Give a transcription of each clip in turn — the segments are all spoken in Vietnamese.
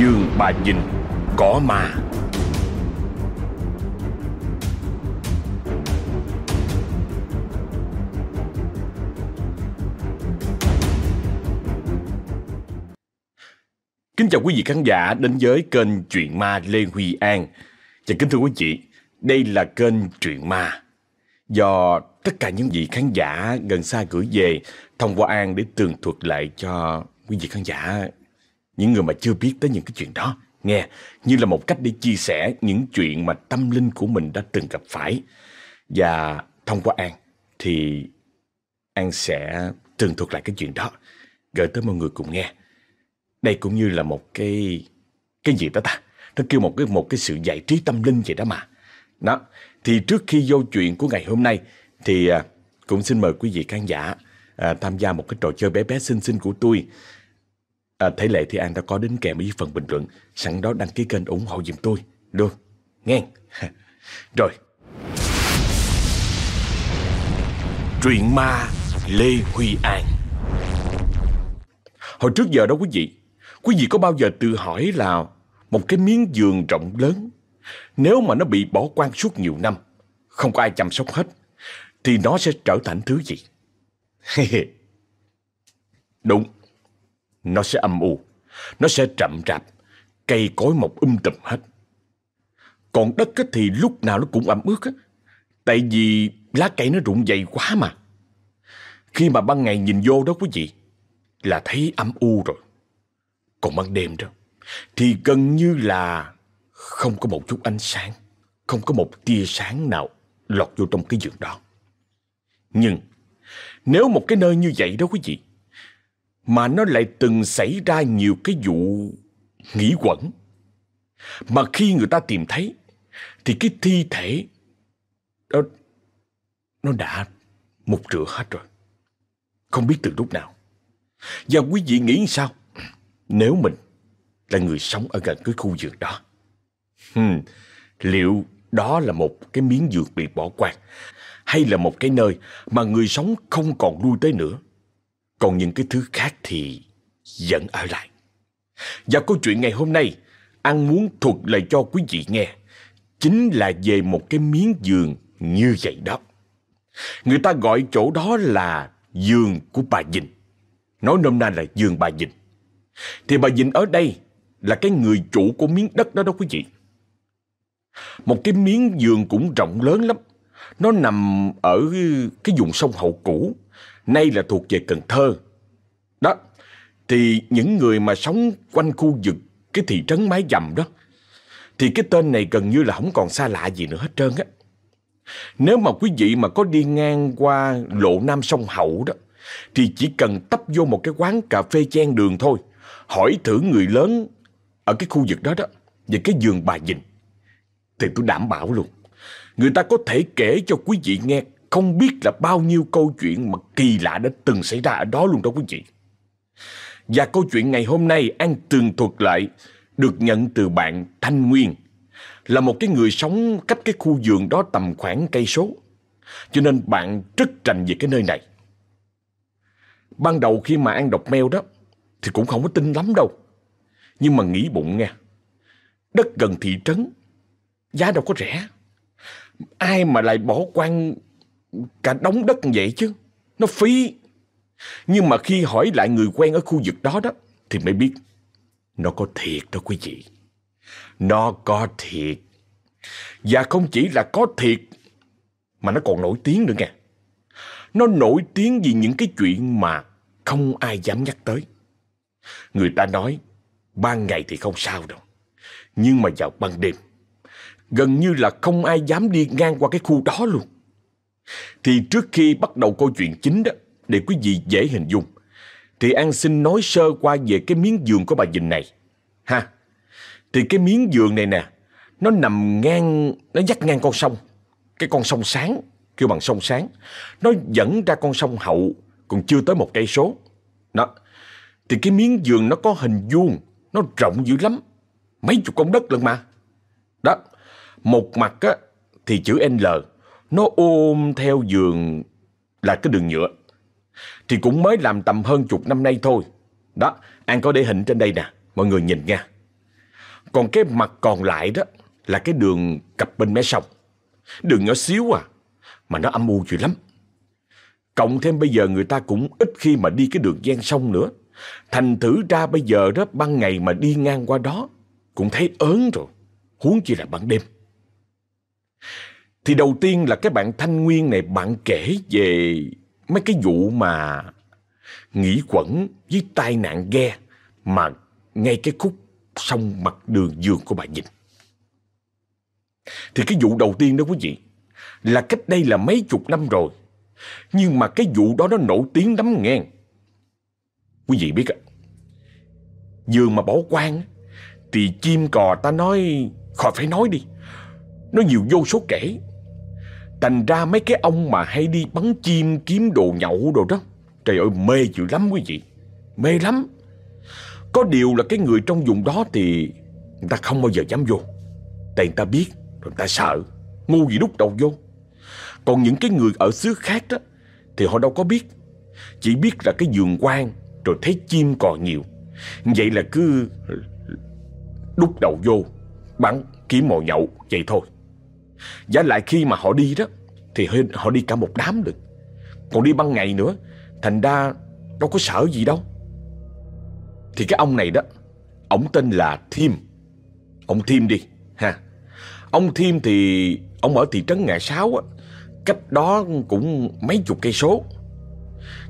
Dương bà Dình có ma. Kính chào quý vị khán giả đến với kênh Truyện Ma Lê Huy An. Và kính thưa quý vị, đây là kênh Truyện Ma. Do tất cả những vị khán giả gần xa gửi về thông qua An để tường thuật lại cho quý vị khán giả những người mà chưa biết tới những cái chuyện đó nghe như là một cách để chia sẻ những chuyện mà tâm linh của mình đã từng gặp phải. Và thông qua An thì An sẽ tường thuật lại cái chuyện đó. Gửi tới mọi người cùng nghe. Đây cũng như là một cái cái gì đó ta? Nó kêu một cái một cái sự giải trí tâm linh vậy đó mà. Đó thì trước khi vô chuyện của ngày hôm nay thì à, cũng xin mời quý vị khán giả à, tham gia một cái trò chơi bé bé xinh xinh của tôi. À, thể lệ thì An đã có đến kèm với phần bình luận, sẵn đó đăng ký kênh ủng hộ giùm tôi. Được, nghe. Rồi. Truyện ma Lê Huy An Hồi trước giờ đó quý vị, quý vị có bao giờ tự hỏi là một cái miếng giường rộng lớn, nếu mà nó bị bỏ quan suốt nhiều năm, không có ai chăm sóc hết, thì nó sẽ trở thành thứ gì? Đúng nó sẽ âm u, nó sẽ rậm rạp, cây cối mọc um tùm hết. Còn đất thì lúc nào nó cũng ẩm ướt á, tại vì lá cây nó rụng dày quá mà. Khi mà ban ngày nhìn vô đó quý vị, là thấy âm u rồi. Còn ban đêm đó, thì gần như là không có một chút ánh sáng, không có một tia sáng nào lọt vô trong cái giường đó. Nhưng, nếu một cái nơi như vậy đó quý vị, mà nó lại từng xảy ra nhiều cái vụ nghỉ quẩn. Mà khi người ta tìm thấy, thì cái thi thể đó, nó đã mục rửa hết rồi. Không biết từ lúc nào. Và quý vị nghĩ sao? Nếu mình là người sống ở gần cái khu vườn đó. Hmm, liệu đó là một cái miếng vườn bị bỏ quang hay là một cái nơi mà người sống không còn lui tới nữa? Còn những cái thứ khác thì vẫn ở lại. Và câu chuyện ngày hôm nay, An muốn thuật lại cho quý vị nghe, chính là về một cái miếng giường như vậy đó. Người ta gọi chỗ đó là giường của bà Dình. Nói nôm na là giường bà Dình. Thì bà Dình ở đây là cái người chủ của miếng đất đó đó quý vị. Một cái miếng giường cũng rộng lớn lắm. Nó nằm ở cái vùng sông Hậu Cũ nay là thuộc về Cần Thơ. Đó, thì những người mà sống quanh khu vực cái thị trấn Mái Dầm đó, thì cái tên này gần như là không còn xa lạ gì nữa hết trơn á. Nếu mà quý vị mà có đi ngang qua lộ Nam sông Hậu đó, thì chỉ cần tấp vô một cái quán cà phê chen đường thôi, hỏi thử người lớn ở cái khu vực đó đó, về cái giường bà Dình, thì tôi đảm bảo luôn. Người ta có thể kể cho quý vị nghe không biết là bao nhiêu câu chuyện mà kỳ lạ đã từng xảy ra ở đó luôn đó quý vị. Và câu chuyện ngày hôm nay An tường thuật lại được nhận từ bạn Thanh Nguyên, là một cái người sống cách cái khu vườn đó tầm khoảng cây số. Cho nên bạn rất rành về cái nơi này. Ban đầu khi mà An đọc mail đó, thì cũng không có tin lắm đâu. Nhưng mà nghĩ bụng nghe, Đất gần thị trấn, giá đâu có rẻ. Ai mà lại bỏ quan cả đống đất vậy chứ. Nó phí. Nhưng mà khi hỏi lại người quen ở khu vực đó đó, thì mới biết. Nó có thiệt đó quý vị. Nó có thiệt. Và không chỉ là có thiệt, mà nó còn nổi tiếng nữa nghe Nó nổi tiếng vì những cái chuyện mà không ai dám nhắc tới. Người ta nói, ban ngày thì không sao đâu. Nhưng mà vào ban đêm, gần như là không ai dám đi ngang qua cái khu đó luôn. Thì trước khi bắt đầu câu chuyện chính đó, để quý vị dễ hình dung, thì An xin nói sơ qua về cái miếng giường của bà Dình này. Ha, thì cái miếng giường này nè, nó nằm ngang, nó dắt ngang con sông. Cái con sông sáng, kêu bằng sông sáng. Nó dẫn ra con sông hậu, còn chưa tới một cây số. Đó, thì cái miếng giường nó có hình vuông, nó rộng dữ lắm. Mấy chục công đất lần mà. Đó, một mặt á, thì chữ L, nó ôm theo giường là cái đường nhựa. Thì cũng mới làm tầm hơn chục năm nay thôi. Đó, An có để hình trên đây nè, mọi người nhìn nha. Còn cái mặt còn lại đó là cái đường cặp bên mé sông. Đường nhỏ xíu à, mà nó âm u dữ lắm. Cộng thêm bây giờ người ta cũng ít khi mà đi cái đường gian sông nữa. Thành thử ra bây giờ đó ban ngày mà đi ngang qua đó cũng thấy ớn rồi. Huống chi là ban đêm. Thì đầu tiên là cái bạn Thanh Nguyên này bạn kể về mấy cái vụ mà nghỉ quẩn với tai nạn ghe mà ngay cái khúc sông mặt đường giường của bà nhìn. Thì cái vụ đầu tiên đó quý vị là cách đây là mấy chục năm rồi. Nhưng mà cái vụ đó nó nổi tiếng lắm nghe. Quý vị biết ạ, giường mà bỏ quan thì chim cò ta nói khỏi phải nói đi. Nó nhiều vô số kể. Thành ra mấy cái ông mà hay đi bắn chim kiếm đồ nhậu đồ đó. Trời ơi mê dữ lắm quý vị. Mê lắm. Có điều là cái người trong vùng đó thì người ta không bao giờ dám vô. Tại người ta biết rồi người ta sợ. Ngu gì đúc đầu vô. Còn những cái người ở xứ khác đó thì họ đâu có biết. Chỉ biết là cái giường quan rồi thấy chim cò nhiều. Vậy là cứ đúc đầu vô, bắn, kiếm mồi nhậu, vậy thôi. Và lại khi mà họ đi đó, Thì họ đi cả một đám được. Còn đi ban ngày nữa, Thành ra đâu có sợ gì đâu. Thì cái ông này đó, Ông tên là Thiêm. Ông Thiêm đi, ha. Ông Thiêm thì Ông ở thị trấn Ngã Sáu á, Cách đó cũng mấy chục cây số.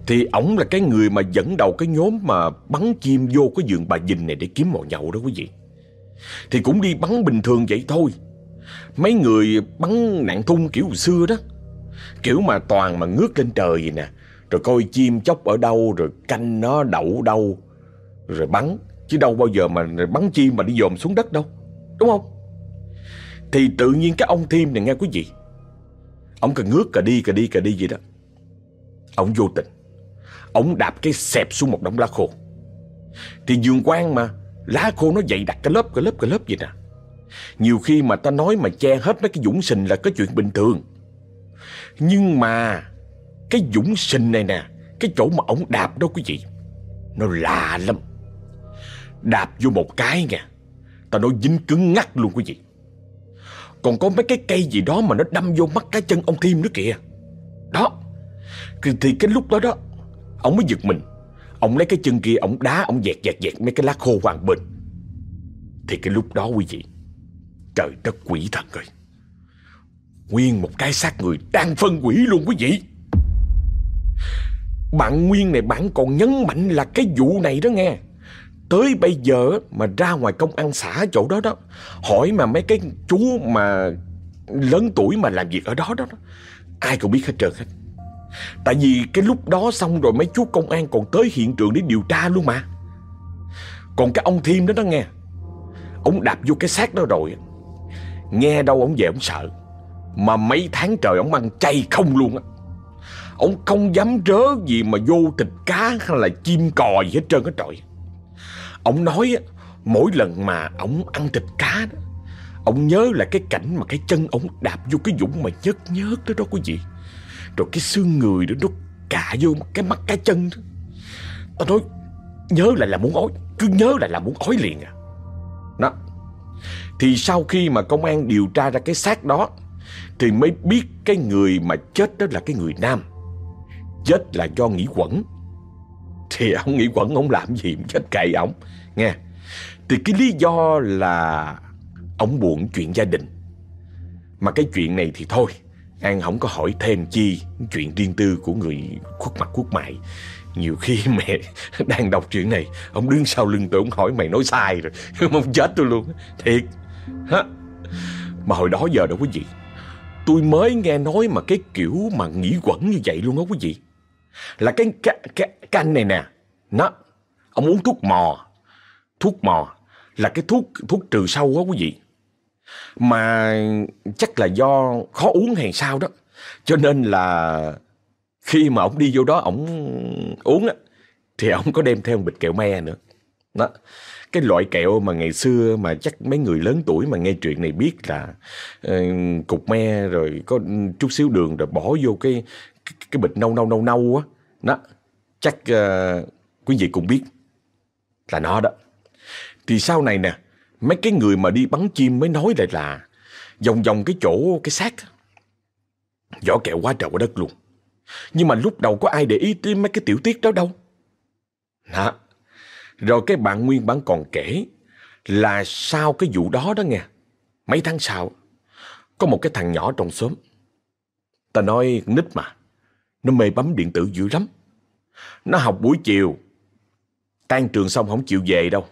Thì ổng là cái người mà dẫn đầu cái nhóm mà bắn chim vô cái giường bà Dình này để kiếm mồi nhậu đó quý vị. Thì cũng đi bắn bình thường vậy thôi. Mấy người bắn nạn thun kiểu hồi xưa đó. Kiểu mà toàn mà ngước lên trời vậy nè. Rồi coi chim chóc ở đâu, Rồi canh nó đậu đâu. Rồi bắn. Chứ đâu bao giờ mà bắn chim mà đi dòm xuống đất đâu. Đúng không? Thì tự nhiên cái ông Thiêm này nghe quý vị. Ông cần ngước cà đi cà đi cà đi vậy đó. Ông vô tình. Ông đạp cái xẹp xuống một đống lá khô. Thì giường quang mà, Lá khô nó dày đặt cái lớp cái lớp cái lớp vậy nè nhiều khi mà ta nói mà che hết mấy cái dũng sình là có chuyện bình thường. Nhưng mà Cái dũng sình này nè, Cái chỗ mà ổng đạp đó quý vị, Nó lạ lắm. Đạp vô một cái nha Ta nói dính cứng ngắt luôn quý vị. Còn có mấy cái cây gì đó mà nó đâm vô mắt cái chân ông Thiêm nữa kìa. Đó, Thì cái lúc đó đó Ông mới giật mình. Ông lấy cái chân kia Ông đá Ông dẹt dẹt dẹt mấy cái lá khô hoàng bên. Thì cái lúc đó quý vị Trời đất quỷ thần ơi. Nguyên một cái xác người đang phân quỷ luôn quý vị. Bạn Nguyên này bạn còn nhấn mạnh là cái vụ này đó nghe. Tới bây giờ mà ra ngoài công an xã chỗ đó đó, Hỏi mà mấy cái chú mà lớn tuổi mà làm việc ở đó đó, Ai cũng biết hết trơn hết. Tại vì cái lúc đó xong rồi mấy chú công an còn tới hiện trường để điều tra luôn mà. Còn cái ông Thiêm đó đó nghe, Ông đạp vô cái xác đó rồi Nghe đâu ông về ông sợ. Mà mấy tháng trời ông ăn chay không luôn á. Ông không dám rớ gì mà vô thịt cá hay là chim cò gì hết trơn á trời. Ông nói á, Mỗi lần mà ông ăn thịt cá đó, Ông nhớ là cái cảnh mà cái chân ông đạp vô cái dũng mà nhớt nhớt đó đó quý vị. Rồi cái xương người đó nó cạ vô cái mắt cái chân đó. Tao nói, nhớ lại là muốn ói, Cứ nhớ lại là muốn ói liền à. Đó thì sau khi mà công an điều tra ra cái xác đó, Thì mới biết cái người mà chết đó là cái người nam. Chết là do nghỉ quẩn. Thì ông nghỉ quẩn ông làm gì mà chết cậy ông, Nghe. Thì cái lý do là Ông buồn chuyện gia đình. Mà cái chuyện này thì thôi, An không có hỏi thêm chi Chuyện riêng tư của người khuất mặt khuất mại nhiều khi mẹ đang đọc chuyện này, Ông đứng sau lưng tôi, Ông hỏi mày nói sai rồi, Ông chết tôi luôn. Thiệt. Ha. Mà hồi đó giờ đó quý vị Tôi mới nghe nói mà cái kiểu mà nghĩ quẩn như vậy luôn đó quý vị. Là cái, cái, cái, cái anh này nè. Nó Ông uống thuốc mò. Thuốc mò. Là cái thuốc thuốc trừ sâu đó quý vị. Mà chắc là do khó uống hay sao đó. Cho nên là Khi mà ông đi vô đó ông uống á Thì ông có đem theo một bịch kẹo me nữa. Đó cái loại kẹo mà ngày xưa mà chắc mấy người lớn tuổi mà nghe chuyện này biết là uh, cục me rồi có chút xíu đường rồi bỏ vô cái cái, cái bịch nâu nâu nâu nâu á. Đó chắc uh, quý vị cũng biết là nó đó. Thì sau này nè Mấy cái người mà đi bắn chim mới nói lại là Vòng vòng cái chỗ cái xác Vỏ kẹo quá trời quá đất luôn. Nhưng mà lúc đầu có ai để ý tới mấy cái tiểu tiết đó đâu. Đó. Rồi cái bạn Nguyên bản còn kể Là sau cái vụ đó đó nghe, Mấy tháng sau, Có một cái thằng nhỏ trong xóm, Ta nói nít mà, Nó mê bấm điện tử dữ lắm. Nó học buổi chiều, Tan trường xong không chịu về đâu.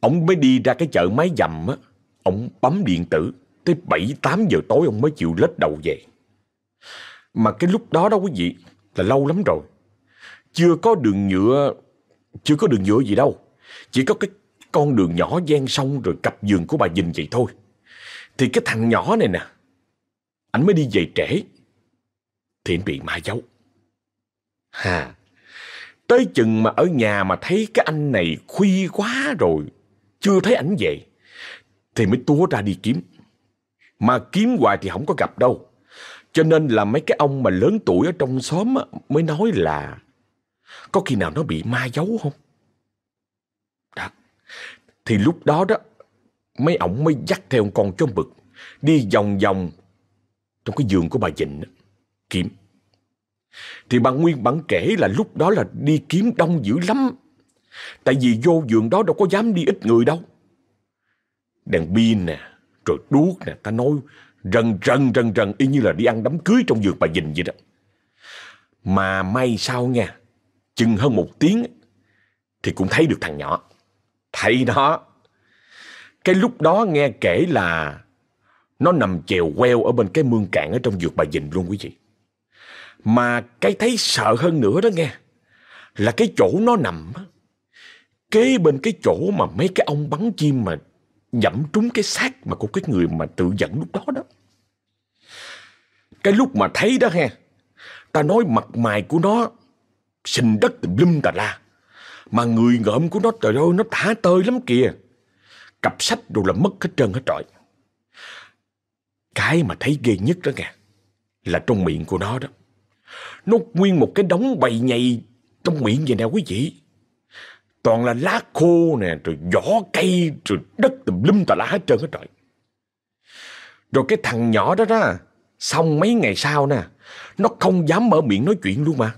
Ông mới đi ra cái chợ máy dầm á, Ông bấm điện tử Tới 7-8 giờ tối ông mới chịu lết đầu về. Mà cái lúc đó đó quý vị, Là lâu lắm rồi. Chưa có đường nhựa chưa có đường nhựa gì đâu. Chỉ có cái con đường nhỏ gian sông Rồi cặp giường của bà Dình vậy thôi. Thì cái thằng nhỏ này nè Anh mới đi về trễ. Thì anh bị ma giấu Hà. Tới chừng mà ở nhà mà thấy cái anh này khuya quá rồi chưa thấy ảnh về Thì mới túa ra đi kiếm. Mà kiếm hoài thì không có gặp đâu. Cho nên là mấy cái ông mà lớn tuổi ở trong xóm Mới nói là có khi nào nó bị ma giấu không Đó Thì lúc đó đó Mấy ổng mới dắt theo con chó bực Đi vòng vòng Trong cái giường của bà Dịnh Kiếm Thì bà Nguyên bản kể là lúc đó là đi kiếm đông dữ lắm Tại vì vô giường đó đâu có dám đi ít người đâu. Đèn pin nè, rồi đuốc nè, ta nói rần rần rần rần y như là đi ăn đám cưới trong giường bà dình vậy đó. Mà may sao nha, chừng hơn một tiếng thì cũng thấy được thằng nhỏ. Thấy nó. Cái lúc đó nghe kể là nó nằm chèo queo ở bên cái mương cạn ở trong giường bà dình luôn quý vị. Mà cái thấy sợ hơn nữa đó nghe, là cái chỗ nó nằm kế bên cái chỗ mà mấy cái ông bắn chim mà dẫm trúng cái xác mà của cái người mà tự dẫn lúc đó đó. Cái lúc mà thấy đó ha, ta nói mặt mày của nó Sinh đất tùm lum tà la. Mà người ngợm của nó trời ơi nó thả tơi lắm kìa. Cặp sách đồ là mất hết trơn hết trọi. Cái mà thấy ghê nhất đó nghe là trong miệng của nó đó. Nó nguyên một cái đống bầy nhầy trong miệng vậy nè quý vị. Toàn là lá khô nè, rồi vỏ cây, rồi đất tùm lum tà lá hết trơn hết trời. Rồi cái thằng nhỏ đó đó, xong mấy ngày sau nè, nó không dám mở miệng nói chuyện luôn mà.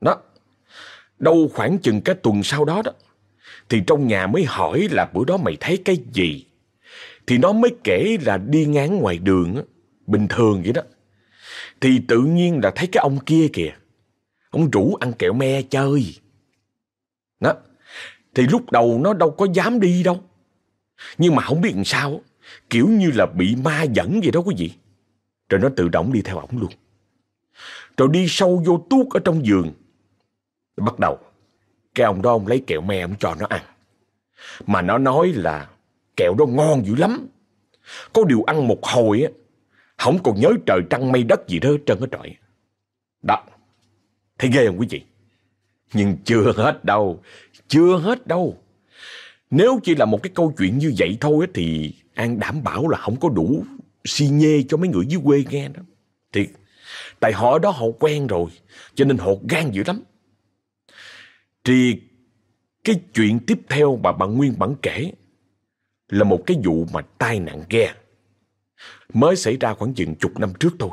Đó, đâu khoảng chừng cái tuần sau đó đó, thì trong nhà mới hỏi là bữa đó mày thấy cái gì. Thì nó mới kể là đi ngang ngoài đường, bình thường vậy đó. Thì tự nhiên là thấy cái ông kia kìa, ông rủ ăn kẹo me chơi. Đó, thì lúc đầu nó đâu có dám đi đâu. Nhưng mà không biết làm sao, kiểu như là bị ma dẫn vậy đó quý vị. Rồi nó tự động đi theo ổng luôn. Rồi đi sâu vô tuốt ở trong giường. Bắt đầu, cái ông đó ông lấy kẹo me ông cho nó ăn. Mà nó nói là kẹo đó ngon dữ lắm. Có điều ăn một hồi á, không còn nhớ trời trăng mây đất gì đó hết trơn hết trọi. Đó, thấy ghê không quý vị? Nhưng chưa hết đâu, chưa hết đâu. Nếu chỉ là một cái câu chuyện như vậy thôi thì An đảm bảo là không có đủ si nhê cho mấy người dưới quê nghe đó. Thì tại họ đó họ quen rồi, cho nên họ gan dữ lắm. Thì cái chuyện tiếp theo mà bạn Nguyên bản kể là một cái vụ mà tai nạn ghe. Mới xảy ra khoảng chừng chục năm trước thôi.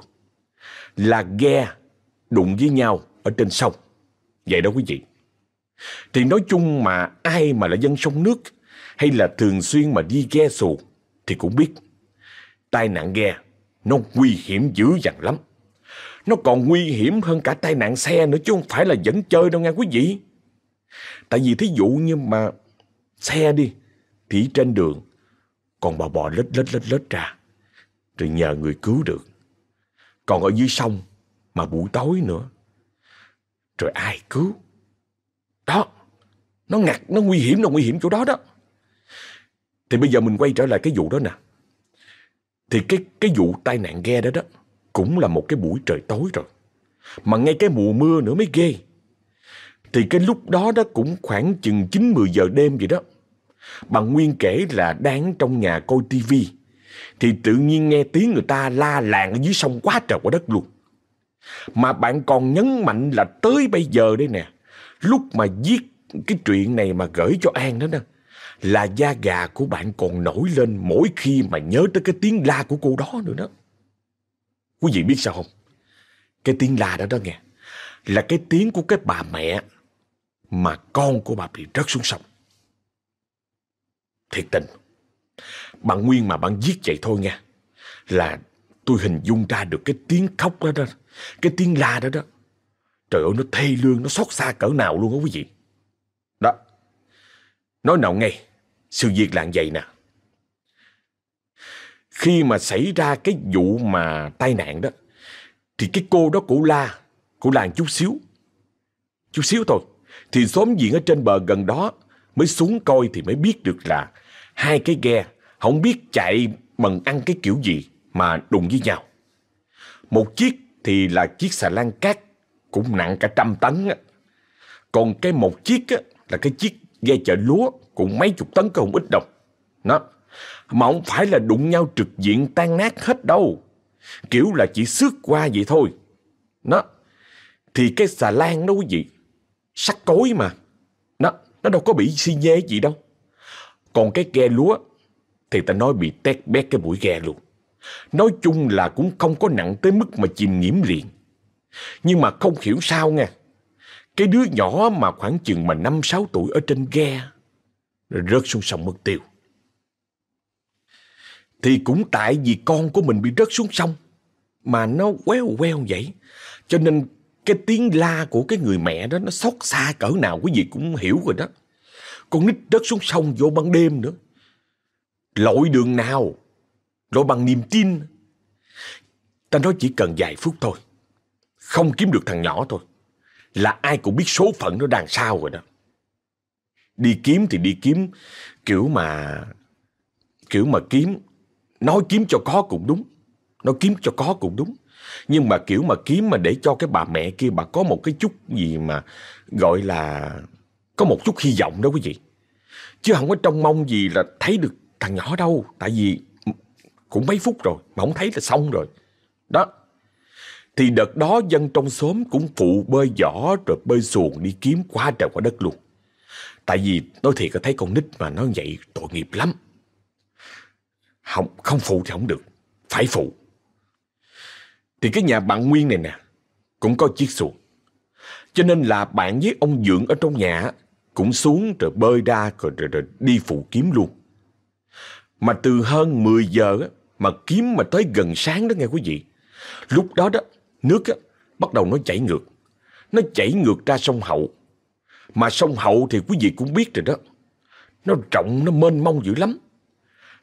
Là ghe đụng với nhau ở trên sông. Vậy đó quý vị. Thì nói chung mà ai mà là dân sông nước hay là thường xuyên mà đi ghe xuồng thì cũng biết, tai nạn ghe nó nguy hiểm dữ dằn lắm. Nó còn nguy hiểm hơn cả tai nạn xe nữa chứ không phải là dẫn chơi đâu nha quý vị. Tại vì thí dụ như mà xe đi thì trên đường còn bò bò lết lết lết lết ra rồi nhờ người cứu được. Còn ở dưới sông mà buổi tối nữa rồi ai cứu? Đó, nó ngặt, nó nguy hiểm, nó nguy hiểm chỗ đó đó. Thì bây giờ mình quay trở lại cái vụ đó nè. Thì cái cái vụ tai nạn ghe đó đó cũng là một cái buổi trời tối rồi. Mà ngay cái mùa mưa nữa mới ghê. Thì cái lúc đó đó cũng khoảng chừng 9-10 giờ đêm vậy đó. Bà Nguyên kể là đang trong nhà coi tivi Thì tự nhiên nghe tiếng người ta la làng ở dưới sông quá trời quá đất luôn. Mà bạn còn nhấn mạnh là tới bây giờ đây nè, lúc mà viết cái chuyện này mà gửi cho An đó nè, là da gà của bạn còn nổi lên mỗi khi mà nhớ tới cái tiếng la của cô đó nữa đó. Quý vị biết sao không? Cái tiếng la đó đó nghe, là cái tiếng của cái bà mẹ mà con của bà bị rớt xuống sông. Thiệt tình, bạn Nguyên mà bạn giết vậy thôi nha, là tôi hình dung ra được cái tiếng khóc đó đó, cái tiếng la đó đó. Trời ơi, nó thê lương, nó xót xa cỡ nào luôn á quý vị. Đó, nói nào ngay, sự việc là vậy nè. Khi mà xảy ra cái vụ mà tai nạn đó, thì cái cô đó cổ la, cổ la chút xíu. Chút xíu thôi. Thì xóm diện ở trên bờ gần đó mới xuống coi thì mới biết được là hai cái ghe không biết chạy bằng ăn cái kiểu gì mà đụng với nhau. Một chiếc thì là chiếc xà lan cát cũng nặng cả trăm tấn á. Còn cái một chiếc á, là cái chiếc ghe chở lúa cũng mấy chục tấn không ít đâu. Nó, mà không phải là đụng nhau trực diện tan nát hết đâu. Kiểu là chỉ xước qua vậy thôi. Nó, thì cái xà lan đó quý vị, sắt cối mà. Nó, nó đâu có bị xi nhê gì đâu. Còn cái ghe lúa thì ta nói bị tét bét cái mũi ghe luôn. Nói chung là cũng không có nặng tới mức mà chìm nhiễm liền. Nhưng mà không hiểu sao nha. Cái đứa nhỏ mà khoảng chừng mà 5-6 tuổi ở trên ghe rồi rớt xuống sông mất tiêu. Thì cũng tại vì con của mình bị rớt xuống sông mà nó queo queo vậy. Cho nên cái tiếng la của cái người mẹ đó nó xót xa cỡ nào, quý vị cũng hiểu rồi đó. Con nít rớt xuống sông vô ban đêm nữa. Lội đường nào? Lội bằng niềm tin. Ta nói chỉ cần vài phút thôi. Không kiếm được thằng nhỏ thôi. Là ai cũng biết số phận nó đằng sau rồi đó. Đi kiếm thì đi kiếm, kiểu mà... Kiểu mà kiếm... Nói kiếm cho có cũng đúng. Nói kiếm cho có cũng đúng. Nhưng mà kiểu mà kiếm mà để cho cái bà mẹ kia bà có một cái chút gì mà gọi là có một chút hy vọng đó quý vị. Chứ không có trông mong gì là thấy được thằng nhỏ đâu. Tại vì cũng mấy phút rồi mà không thấy là xong rồi. Đó. Thì đợt đó dân trong xóm cũng phụ bơi giỏ rồi bơi xuồng đi kiếm quá trời quá đất luôn. Tại vì nói thiệt thấy con nít mà nó vậy tội nghiệp lắm. Không, không phụ thì không được. Phải phụ. Thì cái nhà bạn Nguyên này nè, cũng có chiếc xuồng. Cho nên là bạn với ông dưỡng ở trong nhà cũng xuống rồi bơi ra rồi, rồi, rồi đi phụ kiếm luôn. Mà từ hơn 10 giờ mà kiếm mà tới gần sáng đó nghe quý vị. Lúc đó đó, nước á, bắt đầu nó chảy ngược. Nó chảy ngược ra sông Hậu. Mà sông Hậu thì quý vị cũng biết rồi đó. Nó rộng, nó mênh mông dữ lắm.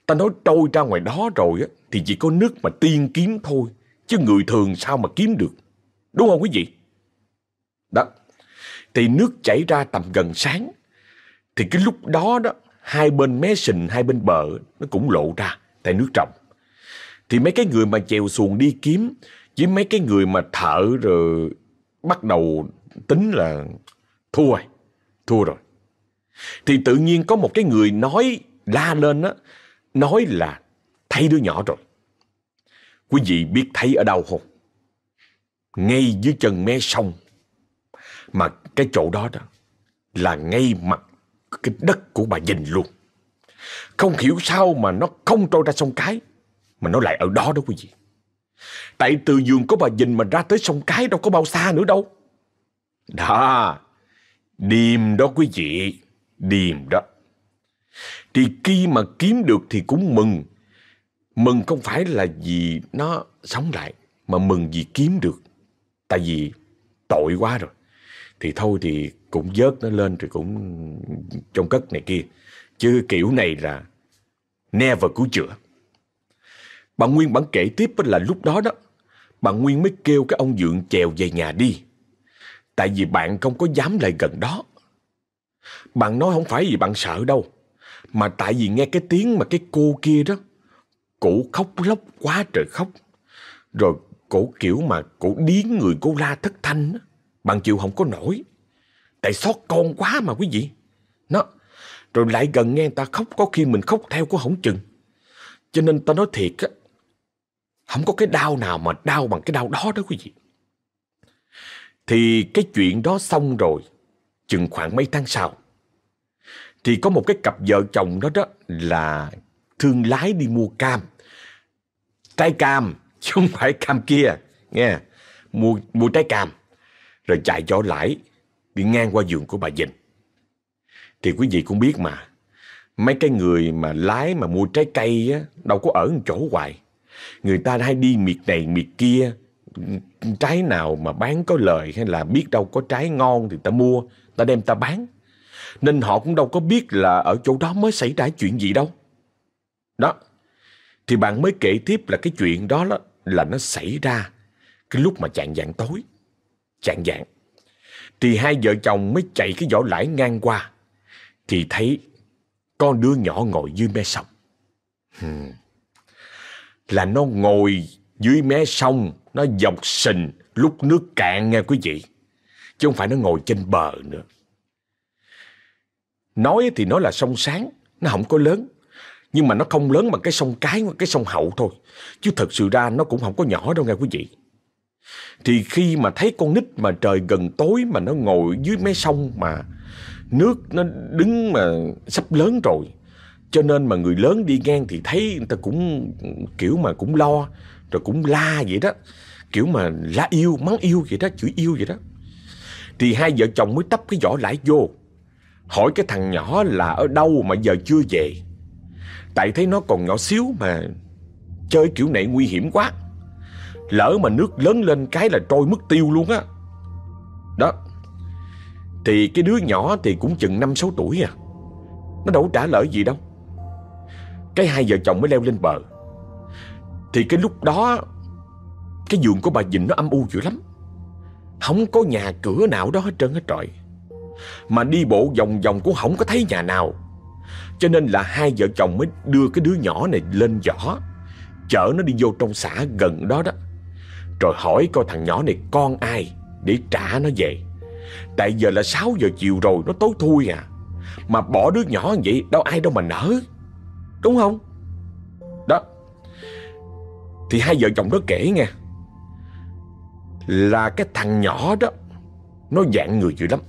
Ta nói trôi ra ngoài đó rồi á, thì chỉ có nước mà tiên kiếm thôi. Chứ người thường sao mà kiếm được. Đúng không quý vị? Đó. Thì nước chảy ra tầm gần sáng. Thì cái lúc đó đó, hai bên mé sình, hai bên bờ, nó cũng lộ ra, tại nước trọng. Thì mấy cái người mà chèo xuồng đi kiếm, với mấy cái người mà thợ rồi bắt đầu tính là thua rồi, thua rồi. Thì tự nhiên có một cái người nói la lên á, nói là thấy đứa nhỏ rồi. Quý vị biết thấy ở đâu không? Ngay dưới chân mé sông. Mà cái chỗ đó đó là ngay mặt cái đất của bà Dình luôn. Không hiểu sao mà nó không trôi ra sông Cái, mà nó lại ở đó đó quý vị. Tại từ giường của bà Dình mà ra tới sông Cái đâu có bao xa nữa đâu. Đó, điềm đó quý vị, điềm đó. Thì khi mà kiếm được thì cũng mừng. Mừng không phải là vì nó sống lại, mà mừng vì kiếm được. Tại vì tội quá rồi. Thì thôi thì cũng vớt nó lên rồi cũng trong cất này kia. Chứ kiểu này là never cứu chữa. Bà Nguyên bản kể tiếp là lúc đó đó, bà Nguyên mới kêu cái ông Dượng chèo về nhà đi. Tại vì bạn không có dám lại gần đó. Bạn nói không phải vì bạn sợ đâu, mà tại vì nghe cái tiếng mà cái cô kia đó, cổ khóc lóc quá trời khóc. Rồi cổ kiểu mà cổ điến người cô la thất thanh á, Bạn chịu không có nổi. Tại xót con quá mà quý vị. Nó, rồi lại gần nghe người ta khóc có khi mình khóc theo có không chừng. Cho nên ta nói thiệt á, không có cái đau nào mà đau bằng cái đau đó đó quý vị. Thì cái chuyện đó xong rồi, chừng khoảng mấy tháng sau, Thì có một cái cặp vợ chồng đó đó là thương lái đi mua cam. Trái cam, chứ không phải cam kia, nghe. Mua, mua trái cam, rồi chạy cho lãi, đi ngang qua vườn của bà Dình. Thì quý vị cũng biết mà, mấy cái người mà lái mà mua trái cây á, đâu có ở một chỗ hoài. Người ta hay đi miệt này miệt kia, trái nào mà bán có lời hay là biết đâu có trái ngon thì ta mua, ta đem ta bán. Nên họ cũng đâu có biết là ở chỗ đó mới xảy ra chuyện gì đâu. Đó, thì bạn mới kể tiếp là cái chuyện đó, là nó xảy ra cái lúc mà chạng dạng tối. Chạng dạng. Thì hai vợ chồng mới chạy cái vỏ lãi ngang qua. Thì thấy con đứa nhỏ ngồi dưới mé sông. Hmm. Là nó ngồi dưới mé sông, nó dọc sình lúc nước cạn nghe quý vị. Chứ không phải nó ngồi trên bờ nữa. Nói thì nói là sông sáng, nó không có lớn. Nhưng mà nó không lớn bằng cái sông cái, cái sông hậu thôi. Chứ thật sự ra nó cũng không có nhỏ đâu nghe quý vị. Thì khi mà thấy con nít mà trời gần tối mà nó ngồi dưới mé sông mà nước nó đứng mà sắp lớn rồi. Cho nên mà người lớn đi ngang thì thấy người ta cũng kiểu mà cũng lo, rồi cũng la vậy đó. Kiểu mà la yêu, mắng yêu vậy đó, chửi yêu vậy đó. Thì hai vợ chồng mới tấp cái vỏ lãi vô. Hỏi cái thằng nhỏ là ở đâu mà giờ chưa về. Tại thấy nó còn nhỏ xíu mà chơi kiểu này nguy hiểm quá. Lỡ mà nước lớn lên cái là trôi mất tiêu luôn á. Đó. Thì cái đứa nhỏ thì cũng chừng 5-6 tuổi à. Nó đâu trả lời gì đâu. Cái hai vợ chồng mới leo lên bờ. Thì cái lúc đó, cái giường của bà Dình nó âm u dữ lắm. Không có nhà cửa nào đó hết trơn hết trọi. Mà đi bộ vòng vòng cũng không có thấy nhà nào cho nên là hai vợ chồng mới đưa cái đứa nhỏ này lên giỏ. Chở nó đi vô trong xã gần đó đó. Rồi hỏi coi thằng nhỏ này con ai Để trả nó về. Tại giờ là 6 giờ chiều rồi, Nó tối thui à. Mà bỏ đứa nhỏ như vậy, đâu ai đâu mà nỡ. Đúng không? Đó. Thì hai vợ chồng đó kể nghe. Là cái thằng nhỏ đó, Nó dạng người dữ lắm.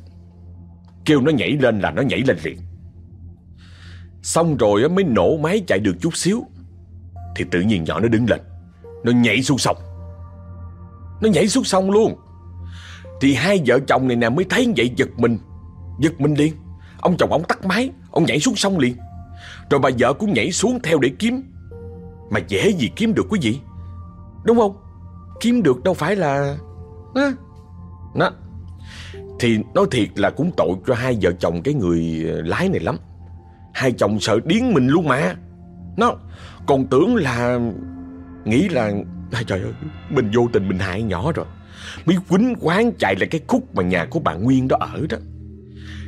Kêu nó nhảy lên là nó nhảy lên liền. Xong rồi mới nổ máy chạy được chút xíu. Thì tự nhiên nhỏ nó đứng lên. Nó nhảy xuống sông. Nó nhảy xuống sông luôn. Thì hai vợ chồng này nè mới thấy vậy giật mình. Giật mình liền. Ông chồng ông tắt máy Ông nhảy xuống sông liền. Rồi bà vợ cũng nhảy xuống theo để kiếm. Mà dễ gì kiếm được quý vị. Đúng không? Kiếm được đâu phải là Đó, Đó. Thì nói thiệt là cũng tội cho hai vợ chồng cái người ờ, lái này lắm. Hai chồng sợ điến mình luôn mà. Nó, còn tưởng là, Nghĩ là Trời ơi, Mình vô tình mình hại nhỏ rồi. Mới quýnh quán chạy lại cái khúc mà nhà của bạn Nguyên đó ở đó.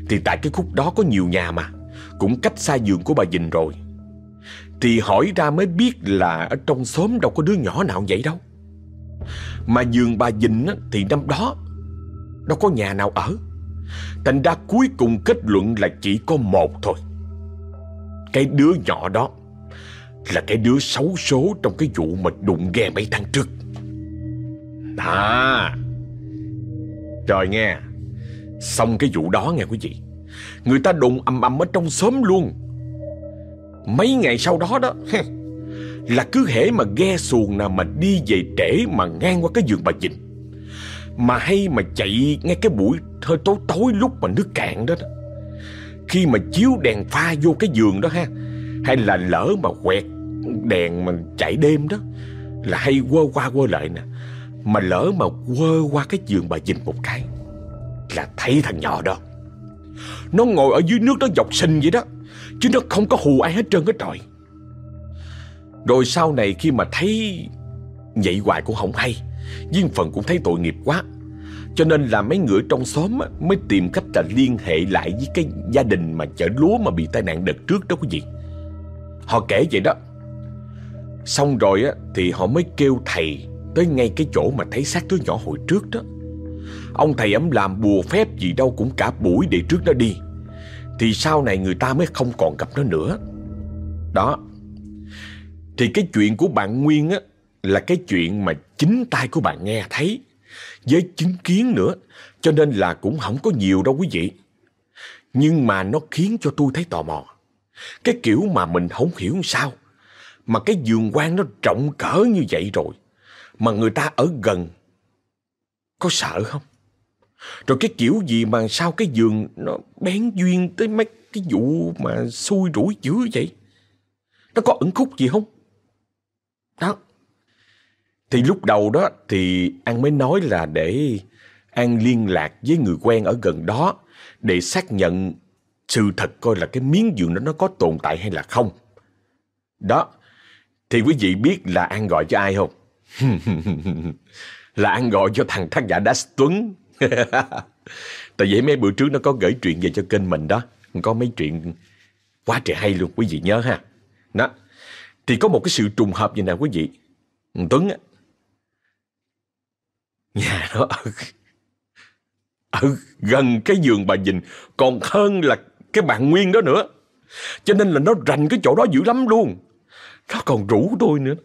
Thì tại cái khúc đó có nhiều nhà mà, Cũng cách xa giường của bà Dình rồi. Thì hỏi ra mới biết là Ở trong xóm đâu có đứa nhỏ nào vậy đâu. Mà giường bà Dình thì năm đó, Đâu có nhà nào ở. Thành ra cuối cùng kết luận là chỉ có một thôi. Cái đứa nhỏ đó Là cái đứa xấu số trong cái vụ mà đụng ghe mấy tháng trước. À Rồi nghe. Xong cái vụ đó nghe quý vị. Người ta đụng ầm ầm ở trong xóm luôn. Mấy ngày sau đó đó Là cứ hễ mà ghe xuồng nào mà đi về trễ Mà ngang qua cái giường bà Dình mà hay mà chạy ngay cái buổi hơi tối tối lúc mà nước cạn đó, đó. Khi mà chiếu đèn pha vô cái giường đó ha, Hay là lỡ mà quẹt đèn mà chạy đêm đó, Là hay quơ qua quơ lại nè. Mà lỡ mà quơ qua cái giường bà dình một cái, Là thấy thằng nhỏ đó. Nó ngồi ở dưới nước đó dọc sinh vậy đó, Chứ nó không có hù ai hết trơn hết trời Rồi sau này khi mà thấy Vậy hoài cũng không hay Duyên phần cũng thấy tội nghiệp quá. Cho nên là mấy người trong xóm Mới tìm cách là liên hệ lại Với cái gia đình mà chở lúa Mà bị tai nạn đợt trước đó quý vị. Họ kể vậy đó. Xong rồi á, thì họ mới kêu thầy Tới ngay cái chỗ mà thấy xác đứa nhỏ hồi trước đó. Ông thầy ấm làm bùa phép gì đâu Cũng cả buổi để trước nó đi. Thì sau này người ta mới không còn gặp nó nữa. Đó. Thì cái chuyện của bạn Nguyên á, là cái chuyện mà chính tay của bạn nghe thấy với chứng kiến nữa, cho nên là cũng không có nhiều đâu quý vị. Nhưng mà nó khiến cho tôi thấy tò mò. Cái kiểu mà mình không hiểu sao. Mà cái giường quan nó rộng cỡ như vậy rồi. Mà người ta ở gần. Có sợ không? Rồi cái kiểu gì mà sao cái giường nó bén duyên tới mấy cái vụ mà xui rủi dữ vậy? Nó có ẩn khúc gì không? Đó. Thì lúc đầu đó thì An mới nói là để An liên lạc với người quen ở gần đó để xác nhận sự thật coi là cái miếng giường đó nó có tồn tại hay là không. Đó. Thì quý vị biết là An gọi cho ai không? là An gọi cho thằng tác giả Đá Tuấn. Tại vì mấy bữa trước nó có gửi chuyện về cho kênh mình đó. Có mấy chuyện quá trời hay luôn, quý vị nhớ ha. Đó. Thì có một cái sự trùng hợp như nè quý vị. Tuấn á, nhà nó ở, ở gần cái giường bà Dình còn hơn là cái bạn Nguyên đó nữa. Cho nên là nó rành cái chỗ đó dữ lắm luôn. Nó còn rủ tôi nữa.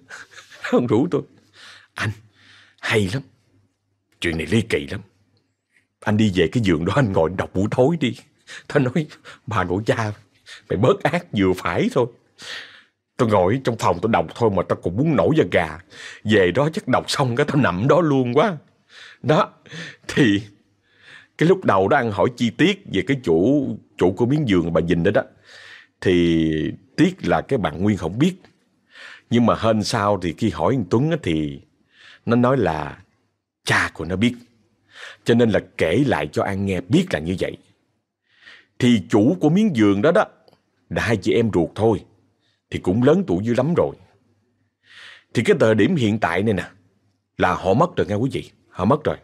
Nó còn rủ tôi. Anh, hay lắm. Chuyện này ly kỳ lắm. Anh đi về cái giường đó anh ngồi đọc buổi tối đi. 他 nói, bà nội cha, mày bớt ác vừa phải thôi. Tôi ngồi trong phòng tôi đọc thôi mà tao cũng muốn nổi da gà. Về đó chắc đọc xong cái tao nằm đó luôn quá. Đó, thì cái lúc đầu đó ăn hỏi chi tiết về cái chủ chủ của miếng giường bà Dình đó đó. Thì tiếc là cái bạn Nguyên không biết. Nhưng mà hên sau thì khi hỏi anh Tuấn thì nó nói là cha của nó biết. Cho nên là kể lại cho An nghe biết là như vậy. Thì chủ của miếng giường đó đó là hai chị em ruột thôi. Thì cũng lớn tuổi dữ lắm rồi. Thì cái thời điểm hiện tại này nè là họ mất rồi nghe quý vị. Họ mất rồi.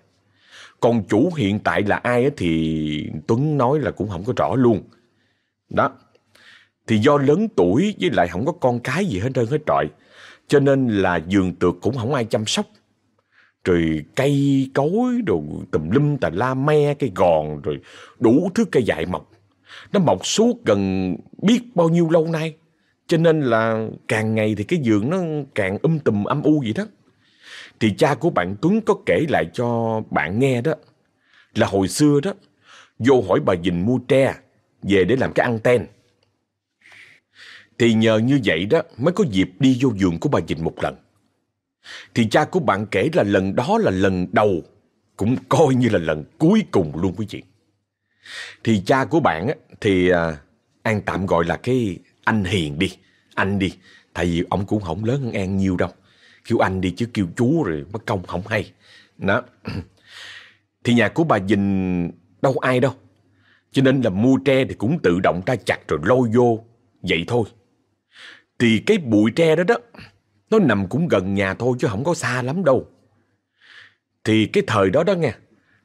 Còn chủ hiện tại là ai thì Tuấn nói là cũng không có rõ luôn. Đó. Thì do lớn tuổi với lại không có con cái gì hết trơn hết trọi. Cho nên là giường tược cũng không ai chăm sóc. Rồi cây cối, đồ tùm lum tà la me, cây gòn, rồi đủ thứ cây dại mọc. Nó mọc suốt gần biết bao nhiêu lâu nay. Cho nên là càng ngày thì cái giường nó càng um tùm âm u vậy đó. Thì cha của bạn Tuấn có kể lại cho bạn nghe đó là hồi xưa đó vô hỏi bà Dình mua tre về để làm cái anten. Thì nhờ như vậy đó mới có dịp đi vô giường của bà Dình một lần. Thì cha của bạn kể là lần đó là lần đầu cũng coi như là lần cuối cùng luôn quý vị. Thì cha của bạn á, thì à, An tạm gọi là cái anh Hiền đi. Anh đi. Tại vì ông cũng không lớn hơn An nhiều đâu. Kêu anh đi chứ kêu chú rồi mất công không hay. Đó. Thì nhà của bà Dình đâu ai đâu. Cho nên là mua tre thì cũng tự động ra chặt rồi lôi vô. Vậy thôi. Thì cái bụi tre đó đó, nó nằm cũng gần nhà thôi chứ không có xa lắm đâu. Thì cái thời đó đó nghe,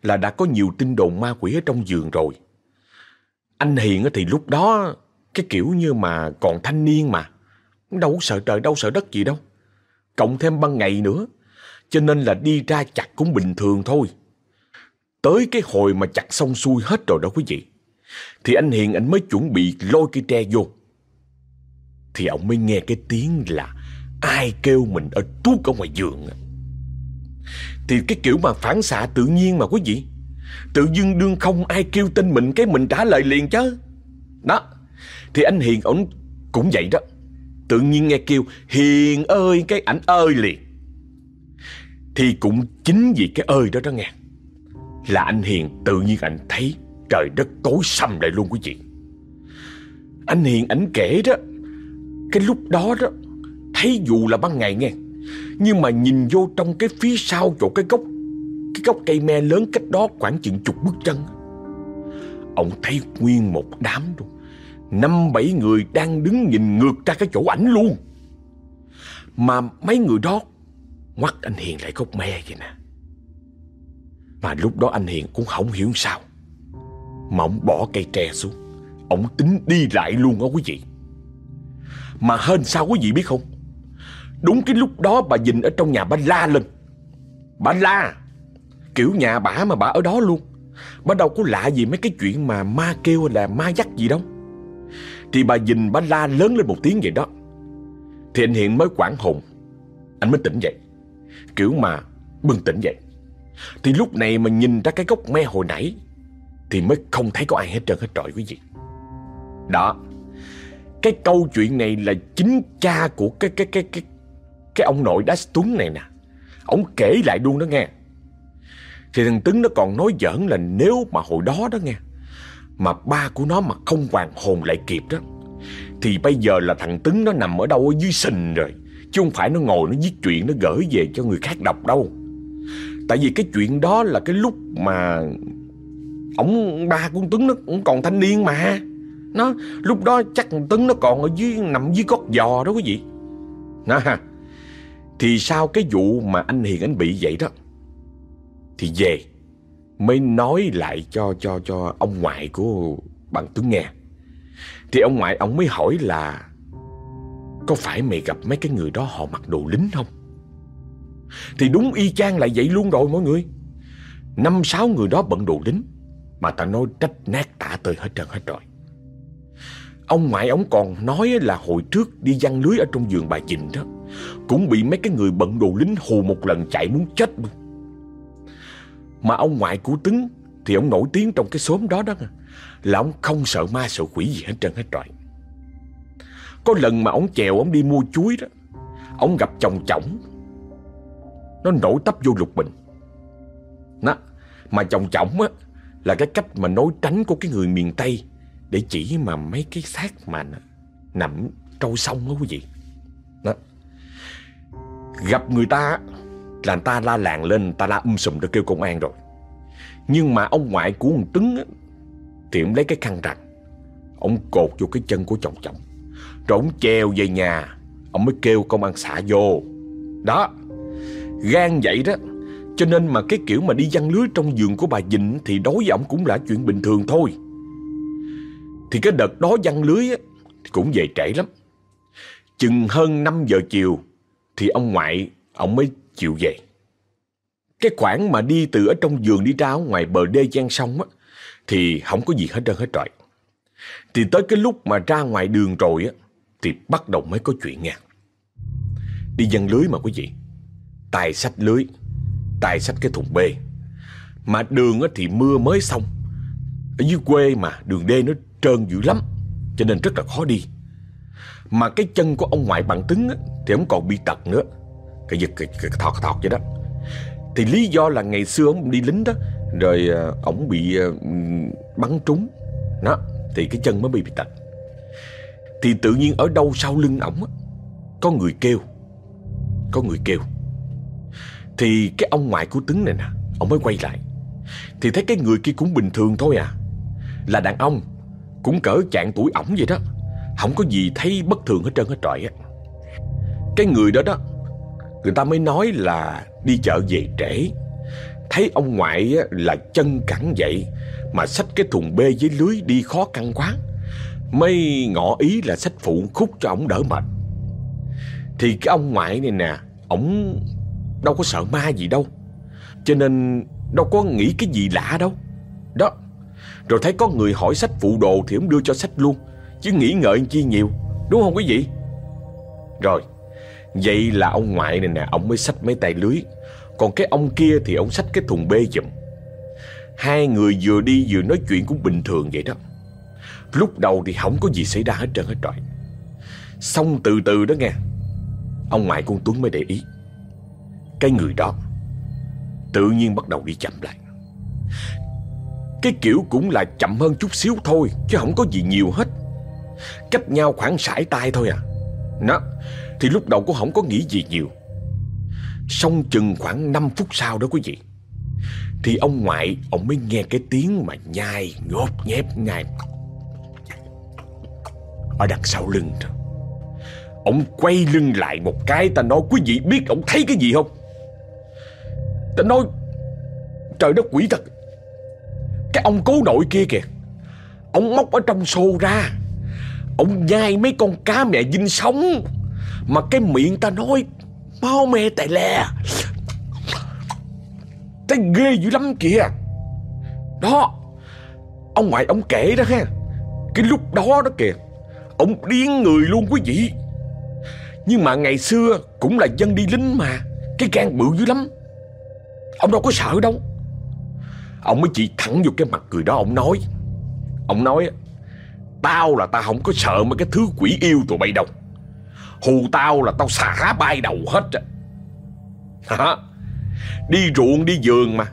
là đã có nhiều tin đồn ma quỷ ở trong giường rồi. Anh Hiền thì lúc đó cái kiểu như mà còn thanh niên mà. Đâu sợ trời đâu sợ đất gì đâu. Cộng thêm ban ngày nữa. Cho nên là đi ra chặt cũng bình thường thôi. Tới cái hồi mà chặt xong xuôi hết rồi đó quý vị. Thì anh Hiền anh mới chuẩn bị lôi cây tre vô. Thì ông mới nghe cái tiếng là ai kêu mình ở tuốt ở ngoài giường. Thì cái kiểu mà phản xạ tự nhiên mà quý vị. Tự dưng đương không ai kêu tên mình, cái mình trả lời liền chứ. Đó. Thì anh Hiền ổng cũng vậy đó. Tự nhiên nghe kêu, Hiền ơi, cái ảnh ơi liền. Thì cũng chính vì cái ơi đó đó nghe. Là anh Hiền tự nhiên anh thấy trời đất tối sầm lại luôn quý vị. Anh Hiền, ảnh kể đó. Cái lúc đó đó, thấy dù là ban ngày nghe. Nhưng mà nhìn vô trong cái phía sau chỗ cái gốc Cái gốc cây me lớn cách đó khoảng chừng chục bước chân Ông thấy nguyên một đám luôn Năm bảy người đang đứng nhìn ngược ra cái chỗ ảnh luôn. Mà mấy người đó Ngoắt anh Hiền lại gốc me vậy nè. Mà lúc đó anh Hiền cũng không hiểu sao. Mà ông bỏ cây tre xuống. Ông tính đi lại luôn đó quý vị. Mà hên sao quý vị biết không? Đúng cái lúc đó bà Dình ở trong nhà bà la lên. Bà la. Kiểu nhà bà mà bà ở đó luôn. Bà đâu có lạ gì mấy cái chuyện mà ma kêu là ma dắt gì đâu. Thì bà Dình bà la lớn lên một tiếng vậy đó. Thì anh Hiện mới quảng hồn. Anh mới tỉnh dậy. Kiểu mà bừng tỉnh dậy. Thì lúc này mà nhìn ra cái gốc me hồi nãy, Thì mới không thấy có ai hết trơn hết trọi quý vị. Đó. Cái câu chuyện này là chính cha của cái cái cái cái cái ông nội đá Tuấn này nè. Ông kể lại luôn đó nghe. Thì thằng Tứng nó còn nói giỡn là nếu mà hồi đó đó nghe mà ba của nó mà không hoàn hồn lại kịp đó, Thì bây giờ là thằng Tứng nó nằm ở đâu ở dưới sình rồi, Chứ không phải nó ngồi nó viết chuyện, nó gửi về cho người khác đọc đâu. Tại vì cái chuyện đó là cái lúc mà Ông ba của Tuấn nó cũng còn thanh niên mà. Nó, lúc đó chắc Tuấn nó còn ở dưới, nằm dưới gót giò đó quý vị. Nè, Thì sau cái vụ mà anh Hiền anh bị vậy đó, Thì về. Mới nói lại cho cho cho ông ngoại của bằng Tuấn nghe. Thì ông ngoại ông mới hỏi là Có phải mày gặp mấy cái người đó họ mặc đồ lính không? Thì đúng y chang lại vậy luôn rồi mọi người. Năm sáu người đó bận đồ lính Mà ta nói trách nát tả tơi hết trơn, hết rồi. Ông ngoại ông còn nói là hồi trước đi giăng lưới ở trong giường bà Dình đó, Cũng bị mấy cái người bận đồ lính hù một lần chạy muốn chết luôn. Mà ông ngoại của Tứng thì ông nổi tiếng trong cái xóm đó đó. Là ông không sợ ma sợ quỷ gì hết trơn hết rồi Có lần mà ông chèo ông đi mua chuối đó, Ông gặp chồng chồng Nó nổi tấp vô lục bình. Đó, Mà chồng chồng á, Là cái cách mà nói tránh của cái người miền Tây Để chỉ mà mấy cái xác mà Nằm trâu sông đó quý vị. Đó. Gặp người ta là người ta la làng lên Ta la um sùm để kêu công an rồi. Nhưng mà ông ngoại của ông Tứng á, Thì ông lấy cái khăn rằn Ông cột vô cái chân của chồng chồng. Rồi ông treo về nhà Ông mới kêu công an xã vô. Đó Gan vậy đó. Cho nên mà cái kiểu mà đi văn lưới trong giường của bà Dịnh Thì đối với ông cũng là chuyện bình thường thôi. Thì cái đợt đó văn lưới á, thì cũng về trễ lắm. Chừng hơn 5 giờ chiều Thì ông ngoại Ông mới chịu về. Cái khoảng mà đi từ ở trong giường đi ra ngoài bờ đê gian sông á Thì không có gì hết trơn hết trọi. Thì tới cái lúc mà ra ngoài đường rồi á Thì bắt đầu mới có chuyện nha. Đi dân lưới mà quý vị. Tài sách lưới Tài sách cái thùng bê. Mà đường á thì mưa mới xong. Ở dưới quê mà đường đê nó trơn dữ lắm Cho nên rất là khó đi. Mà cái chân của ông ngoại bằng tứng á, Thì ông còn bị tật nữa. Cái giật cái, cái thọt thọt vậy đó. Thì lý do là ngày xưa ông đi lính đó Rồi ờ, ổng ông bị ờ, bắn trúng Đó Thì cái chân mới bị bị tật Thì tự nhiên ở đâu sau lưng ổng Có người kêu Có người kêu. Thì cái ông ngoại của tướng này nè Ông mới quay lại. Thì thấy cái người kia cũng bình thường thôi à Là đàn ông Cũng cỡ chạng tuổi ổng vậy đó Không có gì thấy bất thường hết trơn hết trọi á. Cái người đó đó Người ta mới nói là đi chợ về trễ. Thấy ông ngoại là chân cẳng vậy Mà xách cái thùng bê với lưới đi khó khăn quá. Mới ngỏ ý là xách phụ khúc cho ông đỡ mệt. Thì cái ông ngoại này nè ông đâu có sợ ma gì đâu. Cho nên đâu có nghĩ cái gì lạ đâu. Đó, Rồi thấy có người hỏi sách phụ đồ Thì ông đưa cho sách luôn. Chứ nghĩ ngợi chi nhiều, Đúng không quý vị? Rồi Vậy là ông ngoại này nè, Ông mới xách mấy tay lưới. Còn cái ông kia thì ông xách cái thùng bê giùm Hai người vừa đi vừa nói chuyện cũng bình thường vậy đó. Lúc đầu thì không có gì xảy ra hết trơn hết trọi. Xong từ từ đó nghe, Ông ngoại con Tuấn mới để ý. Cái người đó Tự nhiên bắt đầu đi chậm lại. Cái kiểu cũng là chậm hơn chút xíu thôi, Chứ không có gì nhiều hết. Cách nhau khoảng sải tay thôi à. Nó thì lúc đầu cũng không có nghĩ gì nhiều. Xong chừng khoảng 5 phút sau đó quý vị, Thì ông ngoại, Ông mới nghe cái tiếng mà nhai Nhốt nhép nhai Ở đằng sau lưng đó, Ông quay lưng lại một cái, Ta nói, quý vị biết ông thấy cái gì không? Ta nói, Trời đất quỷ thật, Cái ông cố nội kia kìa, Ông móc ở trong xô ra, Ông nhai mấy con cá mẹ dinh sống. Mà cái miệng ta nói, Máu me tài lè. Thấy ghê dữ lắm kìa. Đó, Ông ngoại ông kể đó ha. Cái lúc đó đó kìa, Ông điên người luôn quý vị. Nhưng mà ngày xưa Cũng là dân đi lính mà, Cái gan bự dữ lắm. Ông đâu có sợ đâu. Ông mới chỉ thẳng vô cái mặt người đó Ông nói. Ông nói, Tao là tao không có sợ mấy cái thứ quỷ yêu tụi bay đâu. Hù tao là tao xả bay đầu hết á. Hả? Đi ruộng đi vườn mà.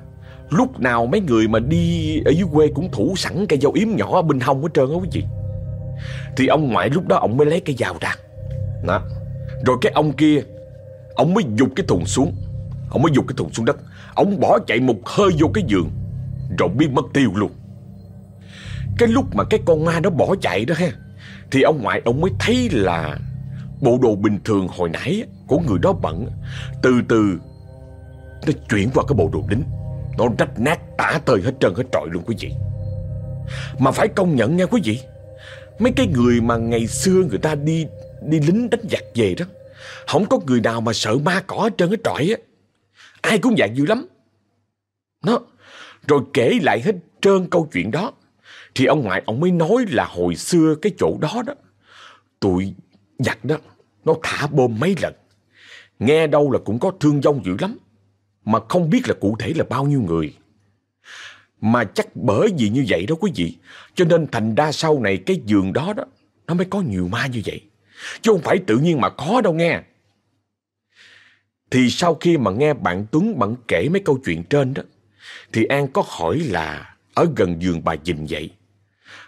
Lúc nào mấy người mà đi ở dưới quê cũng thủ sẵn cây dao yếm nhỏ ở bên hông hết trơn á quý vị. Thì ông ngoại lúc đó ông mới lấy cây dao ra. Đó. Rồi cái ông kia Ông mới dục cái thùng xuống. Ông mới dục cái thùng xuống đất. Ông bỏ chạy một hơi vô cái giường Rồi biến mất tiêu luôn. Cái lúc mà cái con ma nó bỏ chạy đó ha Thì ông ngoại ông mới thấy là Bộ đồ bình thường hồi nãy Của người đó bận Từ từ Nó chuyển qua cái bộ đồ lính. Nó rách nát tả tơi hết trơn, hết trọi luôn quý vị. Mà phải công nhận nha quý vị, Mấy cái người mà ngày xưa người ta đi đi lính đánh giặc về đó, Không có người nào mà sợ ma cỏ hết trơn, hết trọi á. Ai cũng dạng dữ lắm. Nó, Rồi kể lại hết trơn câu chuyện đó, Thì ông ngoại ông mới nói là hồi xưa cái chỗ đó đó, Tụi giặc đó, Nó thả bom mấy lần. Nghe đâu là cũng có thương vong dữ lắm, Mà không biết là cụ thể là bao nhiêu người. Mà chắc bởi vì như vậy đó quý vị, Cho nên thành ra sau này cái giường đó đó, Nó mới có nhiều ma như vậy. Chứ không phải tự nhiên mà có đâu nghe. Thì sau khi mà nghe bạn Tuấn bạn kể mấy câu chuyện trên đó, Thì An có hỏi là Ở gần giường bà Dình vậy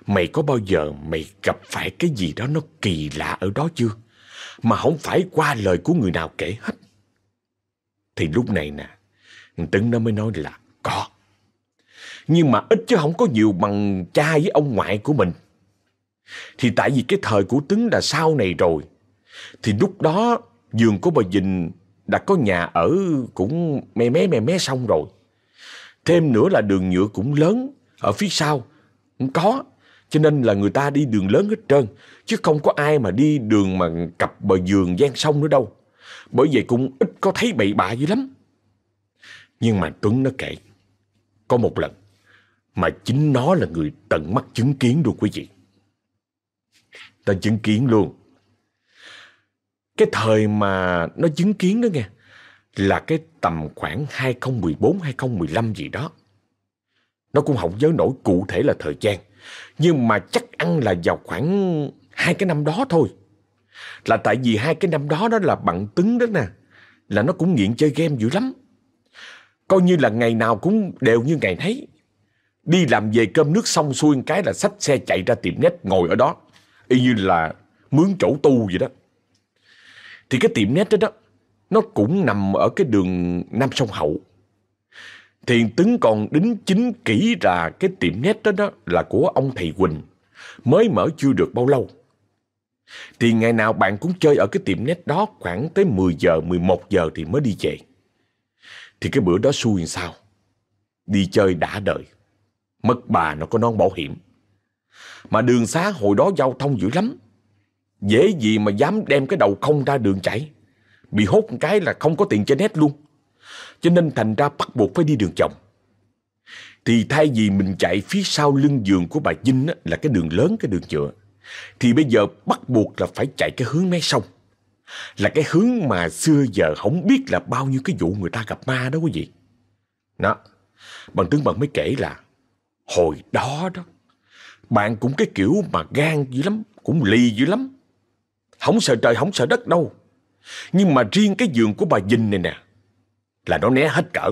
Mày có bao giờ mày gặp phải cái gì đó nó kỳ lạ ở đó chưa? Mà không phải qua lời của người nào kể hết. Thì lúc này nè, Tấn nó mới nói là có. Nhưng mà ít chứ không có nhiều bằng cha với ông ngoại của mình. Thì tại vì cái thời của Tấn là sau này rồi. Thì lúc đó giường của bà Dình đã có nhà ở cũng mé mé mé mé xong rồi. Thêm nữa là đường nhựa cũng lớn ở phía sau. Cũng có. Cho nên là người ta đi đường lớn hết trơn. Chứ không có ai mà đi đường mà cặp bờ giường gian sông nữa đâu. Bởi vậy cũng ít có thấy bậy bạ dữ lắm. Nhưng mà Tuấn nó kể. Có một lần mà chính nó là người tận mắt chứng kiến luôn quý vị. Ta chứng kiến luôn. Cái thời mà nó chứng kiến đó nghe, là cái tầm khoảng 2014-2015 gì đó. Nó cũng không nhớ nổi cụ thể là thời gian. Nhưng mà chắc ăn là vào khoảng hai cái năm đó thôi. Là tại vì hai cái năm đó đó là bằng tứng đó nè. Là nó cũng nghiện chơi game dữ lắm. Coi như là ngày nào cũng đều như ngày thấy. Đi làm về cơm nước xong xuôi cái là xách xe chạy ra tiệm nét ngồi ở đó. Y như là mướn chỗ tu vậy đó. Thì cái tiệm nét đó đó, nó cũng nằm ở cái đường Nam Sông Hậu. Thiền Tứng còn đính chính kỹ ra cái tiệm nét đó, đó là của ông thầy Quỳnh, mới mở chưa được bao lâu. Thì ngày nào bạn cũng chơi ở cái tiệm nét đó khoảng tới 10 giờ, 11 giờ thì mới đi về. Thì cái bữa đó xui sao? Đi chơi đã đợi. Mất bà nó có non bảo hiểm. Mà đường xá hồi đó giao thông dữ lắm. Dễ gì mà dám đem cái đầu không ra đường chạy. Bị hốt một cái là không có tiền chơi nét luôn. Cho nên thành ra bắt buộc phải đi đường vòng. Thì thay vì mình chạy phía sau lưng giường của bà Vinh á, là cái đường lớn, cái đường nhựa. Thì bây giờ bắt buộc là phải chạy cái hướng mé sông. Là cái hướng mà xưa giờ không biết là bao nhiêu cái vụ người ta gặp ma đó quý vị. Đó, bằng tướng bằng mới kể là hồi đó đó, bạn cũng cái kiểu mà gan dữ lắm, cũng lì dữ lắm. Không sợ trời, không sợ đất đâu. Nhưng mà riêng cái giường của bà Vinh này nè, là nó né hết cỡ.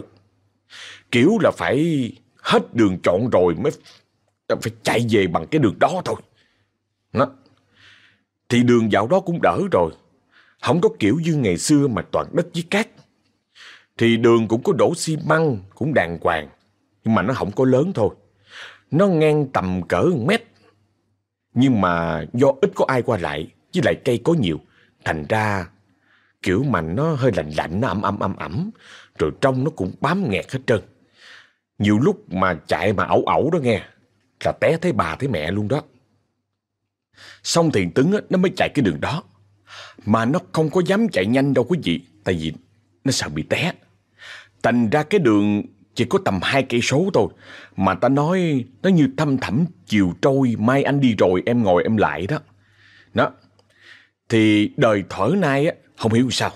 Kiểu là phải hết đường chọn rồi mới phải chạy về bằng cái đường đó thôi. Nó. Thì đường dạo đó cũng đỡ rồi. Không có kiểu như ngày xưa mà toàn đất với cát. Thì đường cũng có đổ xi măng, cũng đàng hoàng. Nhưng mà nó không có lớn thôi. Nó ngang tầm cỡ mét. Nhưng mà do ít có ai qua lại, với lại cây có nhiều, thành ra kiểu mà nó hơi lạnh lạnh, nó ẩm ẩm ẩm ẩm, rồi trong nó cũng bám nghẹt hết trơn. Nhiều lúc mà chạy mà ẩu ẩu đó nghe, là té thấy bà thấy mẹ luôn đó. Xong thiền tướng á, nó mới chạy cái đường đó. Mà nó không có dám chạy nhanh đâu quý vị, tại vì nó sợ bị té. Thành ra cái đường chỉ có tầm hai cây số thôi, mà ta nói nó như thâm thẳm chiều trôi, mai anh đi rồi em ngồi em lại đó. Đó, thì đời thở nay á, không hiểu sao.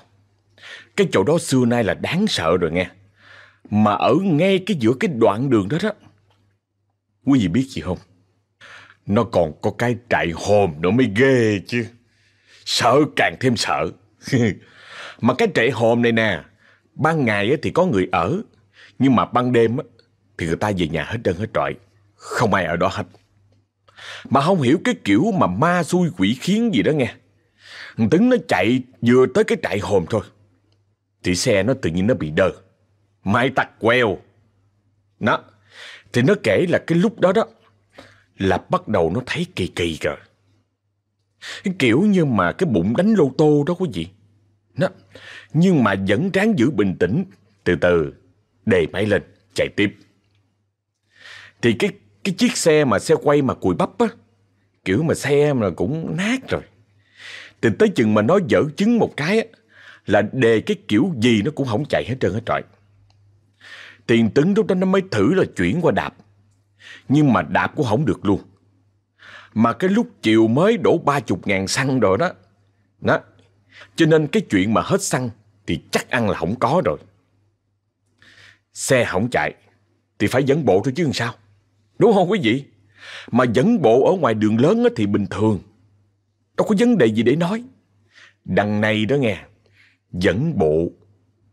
Cái chỗ đó xưa nay là đáng sợ rồi nghe. Mà ở ngay cái giữa cái đoạn đường đó đó. Quý vị biết gì không? Nó còn có cái trại hòm nữa mới ghê chứ. Sợ càng thêm sợ. mà cái trại hòm này nè, ban ngày thì có người ở, nhưng mà ban đêm thì người ta về nhà hết đơn hết trọi. Không ai ở đó hết. Mà không hiểu cái kiểu mà ma xui quỷ khiến gì đó nghe. Tính nó chạy vừa tới cái trại hòm thôi. Thì xe nó tự nhiên nó bị đơ. Mai tặc queo. Nó. Thì nó kể là cái lúc đó đó. Là bắt đầu nó thấy kỳ kỳ rồi. Kiểu như mà cái bụng đánh lô tô đó quý vị. Nó. Nhưng mà vẫn ráng giữ bình tĩnh. Từ từ. Đề máy lên. Chạy tiếp. Thì cái cái chiếc xe mà xe quay mà cùi bắp á. Kiểu mà xe mà cũng nát rồi. Thì tới chừng mà nó dở chứng một cái á, là đề cái kiểu gì nó cũng không chạy hết trơn hết trọi. Tiền tấn lúc đó nó mới thử là chuyển qua đạp. Nhưng mà đạp cũng không được luôn. Mà cái lúc chiều mới đổ ba chục ngàn xăng rồi đó. Đó. Cho nên cái chuyện mà hết xăng thì chắc ăn là không có rồi. Xe không chạy thì phải dẫn bộ thôi chứ làm sao. Đúng không quý vị? Mà dẫn bộ ở ngoài đường lớn thì bình thường. Đâu có vấn đề gì để nói. Đằng này đó nghe, dẫn bộ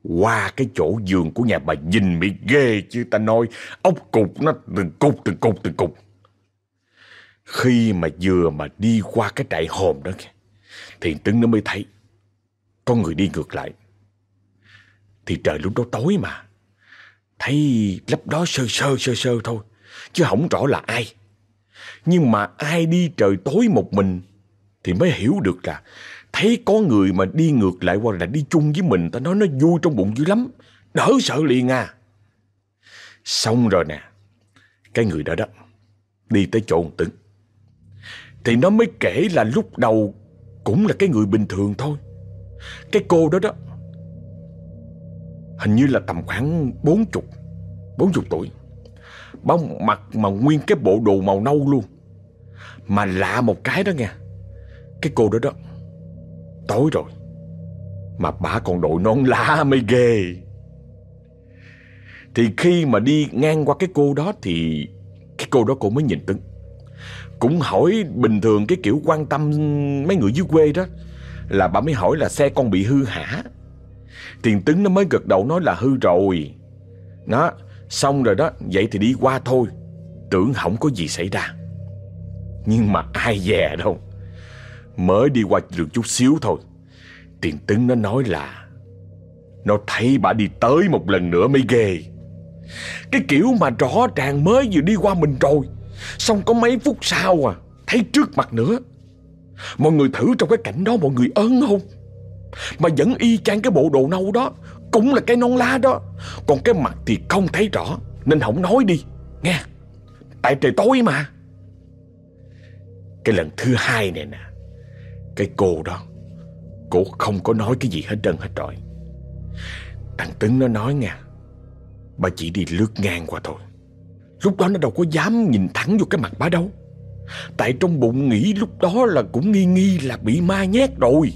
qua cái chỗ giường của nhà bà Dinh bị ghê chứ ta nói ốc cục nó từng cục từng cục từng cục. Khi mà vừa mà đi qua cái trại hòm đó kìa, thì Tưng nó mới thấy có người đi ngược lại. Thì trời lúc đó tối mà, thấy lấp đó sơ sơ sơ sơ thôi, chứ không rõ là ai. Nhưng mà ai đi trời tối một mình thì mới hiểu được là thấy có người mà đi ngược lại hoặc là đi chung với mình ta nói nó vui trong bụng dữ lắm. Đỡ sợ liền à. Xong rồi nè. Cái người đó đó. Đi tới chỗ Tứng. Thì nó mới kể là lúc đầu cũng là cái người bình thường thôi. Cái cô đó đó. Hình như là tầm khoảng bốn chục. Bốn chục tuổi. Bông mặt mà nguyên cái bộ đồ màu nâu luôn. Mà lạ một cái đó nha. Cái cô đó đó Tối rồi. Mà bà còn đội nón lá mới ghê. Thì khi mà đi ngang qua cái cô đó Thì cái cô đó cô mới nhìn Tấn Cũng hỏi bình thường cái kiểu quan tâm mấy người dưới quê đó Là bà mới hỏi là xe con bị hư hả? Tiền Tấn nó mới gật đầu nói là hư rồi. Nó, Xong rồi đó, Vậy thì đi qua thôi. Tưởng không có gì xảy ra. Nhưng mà ai dè đâu. Mới đi qua được chút xíu thôi. Tiền tướng nó nói là, Nó thấy bà đi tới một lần nữa mới ghê. Cái kiểu mà rõ ràng mới vừa đi qua mình rồi, Xong có mấy phút sau à Thấy trước mặt nữa. Mọi người thử trong cái cảnh đó mọi người ớn không? Mà vẫn y chang cái bộ đồ nâu đó, Cũng là cái non lá đó. Còn cái mặt thì không thấy rõ, Nên không nói đi, Nghe. Tại trời tối mà. Cái lần thứ hai này nè cái cô đó, Cô không có nói cái gì hết trơn hết trọi. Thằng Tấn nó nói nha Bà chỉ đi lướt ngang qua thôi. Lúc đó nó đâu có dám nhìn thẳng vô cái mặt bà đâu. Tại trong bụng nghĩ lúc đó là cũng nghi nghi là bị ma nhét rồi.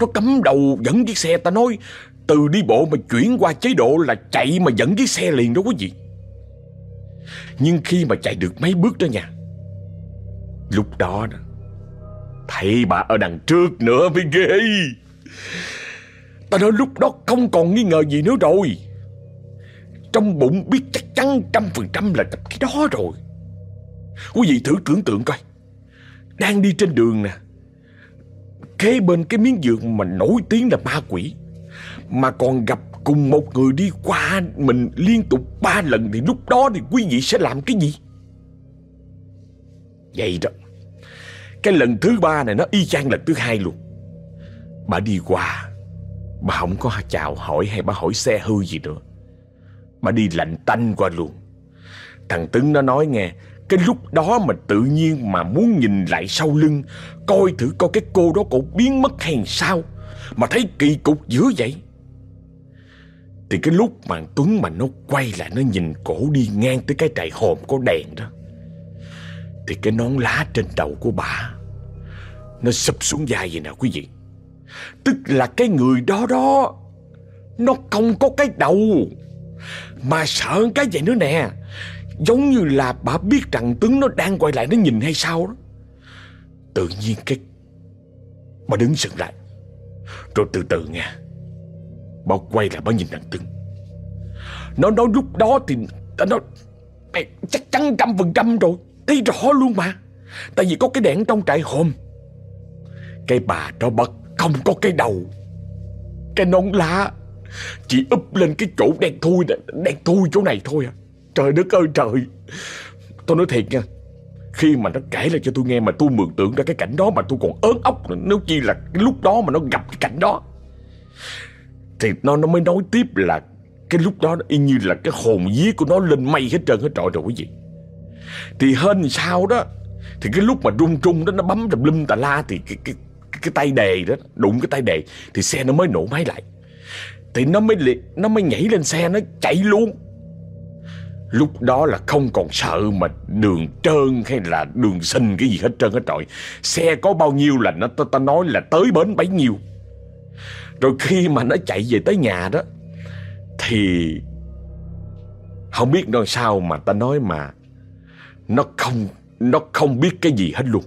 Nó cắm đầu dẫn chiếc xe, ta nói, Từ đi bộ mà chuyển qua chế độ là chạy mà dẫn chiếc xe liền đó quý vị Nhưng khi mà chạy được mấy bước đó nha, Lúc đó đó Thấy bà ở đằng trước nữa mới ghê. Ta nói lúc đó không còn nghi ngờ gì nữa rồi. Trong bụng biết chắc chắn trăm phần trăm là tập cái đó rồi. Quý vị thử tưởng tượng coi. Đang đi trên đường nè. Kế bên cái miếng giường mà nổi tiếng là ma quỷ. Mà còn gặp cùng một người đi qua mình liên tục ba lần Thì lúc đó thì quý vị sẽ làm cái gì? Vậy đó cái lần thứ ba này nó y chang lần thứ hai luôn. Bà đi qua, Bà không có chào hỏi hay bà hỏi xe hư gì nữa. Bà đi lạnh tanh qua luôn. Thằng Tứng nó nói nghe, Cái lúc đó mà tự nhiên mà muốn nhìn lại sau lưng, Coi thử coi cái cô đó cổ biến mất hay sao Mà thấy kỳ cục dữ vậy. Thì cái lúc mà Tuấn mà nó quay lại, Nó nhìn cổ đi ngang tới cái trại hòm có đèn đó. Thì cái nón lá trên đầu của bà nó sụp xuống dài vậy nè quý vị. Tức là cái người đó đó Nó không có cái đầu Mà sợ cái vậy nữa nè. Giống như là bà biết rằng Tuấn nó đang quay lại nó nhìn hay sao đó. Tự nhiên cái Bà đứng sững lại. Rồi từ từ nghe Bà quay lại bà nhìn thằng Tuấn Nó nói lúc đó thì Nó mày, chắc chắn trăm phần trăm rồi. Thấy rõ luôn mà. Tại vì có cái đèn trong trại hôm, Cái bà đó bật không có cái đầu. Cái nón lá. Chỉ úp lên cái chỗ đen thui Đen thui chỗ này thôi à. Trời đất ơi trời. Tôi nói thiệt nha. Khi mà nó kể lại cho tôi nghe Mà tôi mường tượng ra cái cảnh đó Mà tôi còn ớn ốc Nếu chi là cái lúc đó mà nó gặp cái cảnh đó. Thì nó nó mới nói tiếp là Cái lúc đó y như là cái hồn vía của nó lên mây hết trơn hết trọi rồi quý vị. Thì hên sao đó Thì cái lúc mà rung rung đó Nó bấm tùm lum tà la Thì cái, cái, cái, cái tay đề đó Đụng cái tay đề Thì xe nó mới nổ máy lại Thì nó mới liệt Nó mới nhảy lên xe nó chạy luôn Lúc đó là không còn sợ mà đường trơn hay là đường xinh cái gì hết trơn hết trọi. Xe có bao nhiêu là nó ta, ta nói là tới bến bấy nhiêu. Rồi khi mà nó chạy về tới nhà đó thì không biết nói sao mà ta nói mà nó không nó không biết cái gì hết luôn.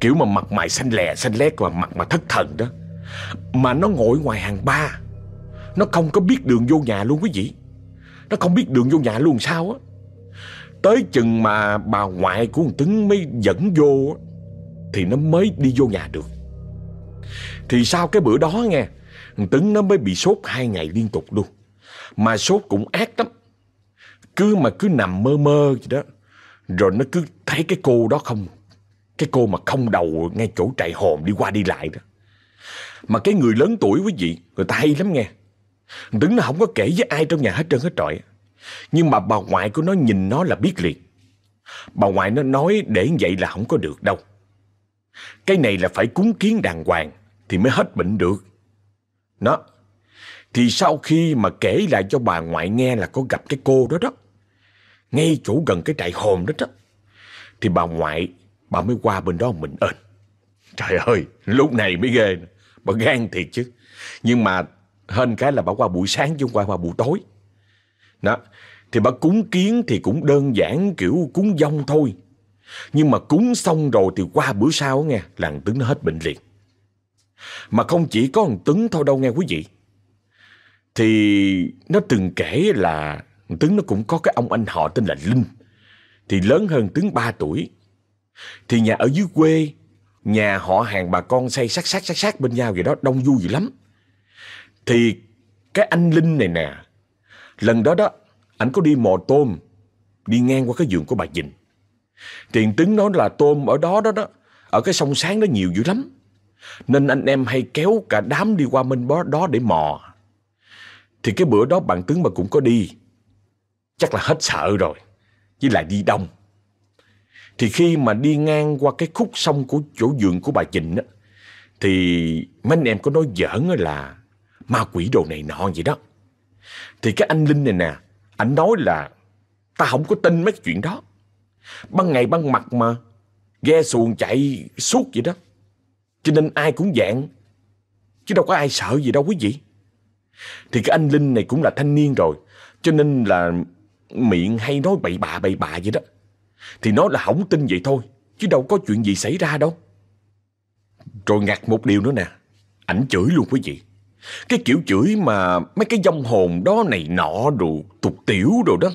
Kiểu mà mặt mày xanh lè, xanh lét và mặt mà thất thần đó. Mà nó ngồi ngoài hàng ba. Nó không có biết đường vô nhà luôn quý vị. Nó không biết đường vô nhà luôn sao á Tới chừng mà bà ngoại của thằng Tứng mới dẫn vô Thì nó mới đi vô nhà được Thì sau cái bữa đó nghe, Thằng Tứng nó mới bị sốt hai ngày liên tục luôn Mà sốt cũng ác lắm Cứ mà cứ nằm mơ mơ vậy đó rồi nó cứ thấy cái cô đó không, Cái cô mà không đầu ngay chỗ trại hồn đi qua đi lại đó Mà cái người lớn tuổi quý vị, Người ta hay lắm nghe Đứng nó không có kể với ai trong nhà hết trơn hết trọi. Nhưng mà bà ngoại của nó nhìn nó là biết liền. Bà ngoại nó nói để vậy là không có được đâu. Cái này là phải cúng kiến đàng hoàng thì mới hết bệnh được. Nó. Thì sau khi mà kể lại cho bà ngoại nghe là có gặp cái cô đó đó. Ngay chỗ gần cái trại hồn đó đó. Thì bà ngoại, bà mới qua bên đó mình ơn. Trời ơi, lúc này mới ghê. Bà gan thiệt chứ. Nhưng mà Hên cái là bà qua buổi sáng chứ không qua qua buổi tối. Đó. Thì bà cúng kiến thì cũng đơn giản kiểu cúng dông thôi. Nhưng mà cúng xong rồi thì qua bữa sau nghe là Tứng nó hết bệnh liền. Mà không chỉ có thằng Tứng thôi đâu nghe quý vị. Thì nó từng kể là tướng nó cũng có cái ông anh họ tên là Linh. Thì lớn hơn tướng 3 tuổi. Thì nhà ở dưới quê, nhà họ hàng bà con xây sát sát sát sát bên nhau vậy đó, đông vui gì lắm. Thì cái anh Linh này nè, lần đó đó, anh có đi mò tôm, đi ngang qua cái vườn của bà Dình. Tiền tướng nói là tôm ở đó đó đó, ở cái sông sáng đó nhiều dữ lắm. Nên anh em hay kéo cả đám đi qua bên đó, đó để mò. Thì cái bữa đó bạn tướng mà cũng có đi. Chắc là hết sợ rồi, với lại đi đông. Thì khi mà đi ngang qua cái khúc sông của chỗ vườn của bà Dình á, thì mấy anh em có nói giỡn là ma quỷ đồ này nọ vậy đó. Thì cái anh Linh này nè, anh nói là ta không có tin mấy chuyện đó. Ban ngày ban mặt mà, ghe xuồng chạy suốt vậy đó. Cho nên ai cũng dạng, chứ đâu có ai sợ gì đâu quý vị. Thì cái anh Linh này cũng là thanh niên rồi, cho nên là miệng hay nói bậy bạ bậy bạ vậy đó. Thì nói là hỏng tin vậy thôi, chứ đâu có chuyện gì xảy ra đâu. Rồi ngặt một điều nữa nè, ảnh chửi luôn quý vị. Cái kiểu chửi mà mấy cái dông hồn đó này nọ đồ tục tiểu đồ đó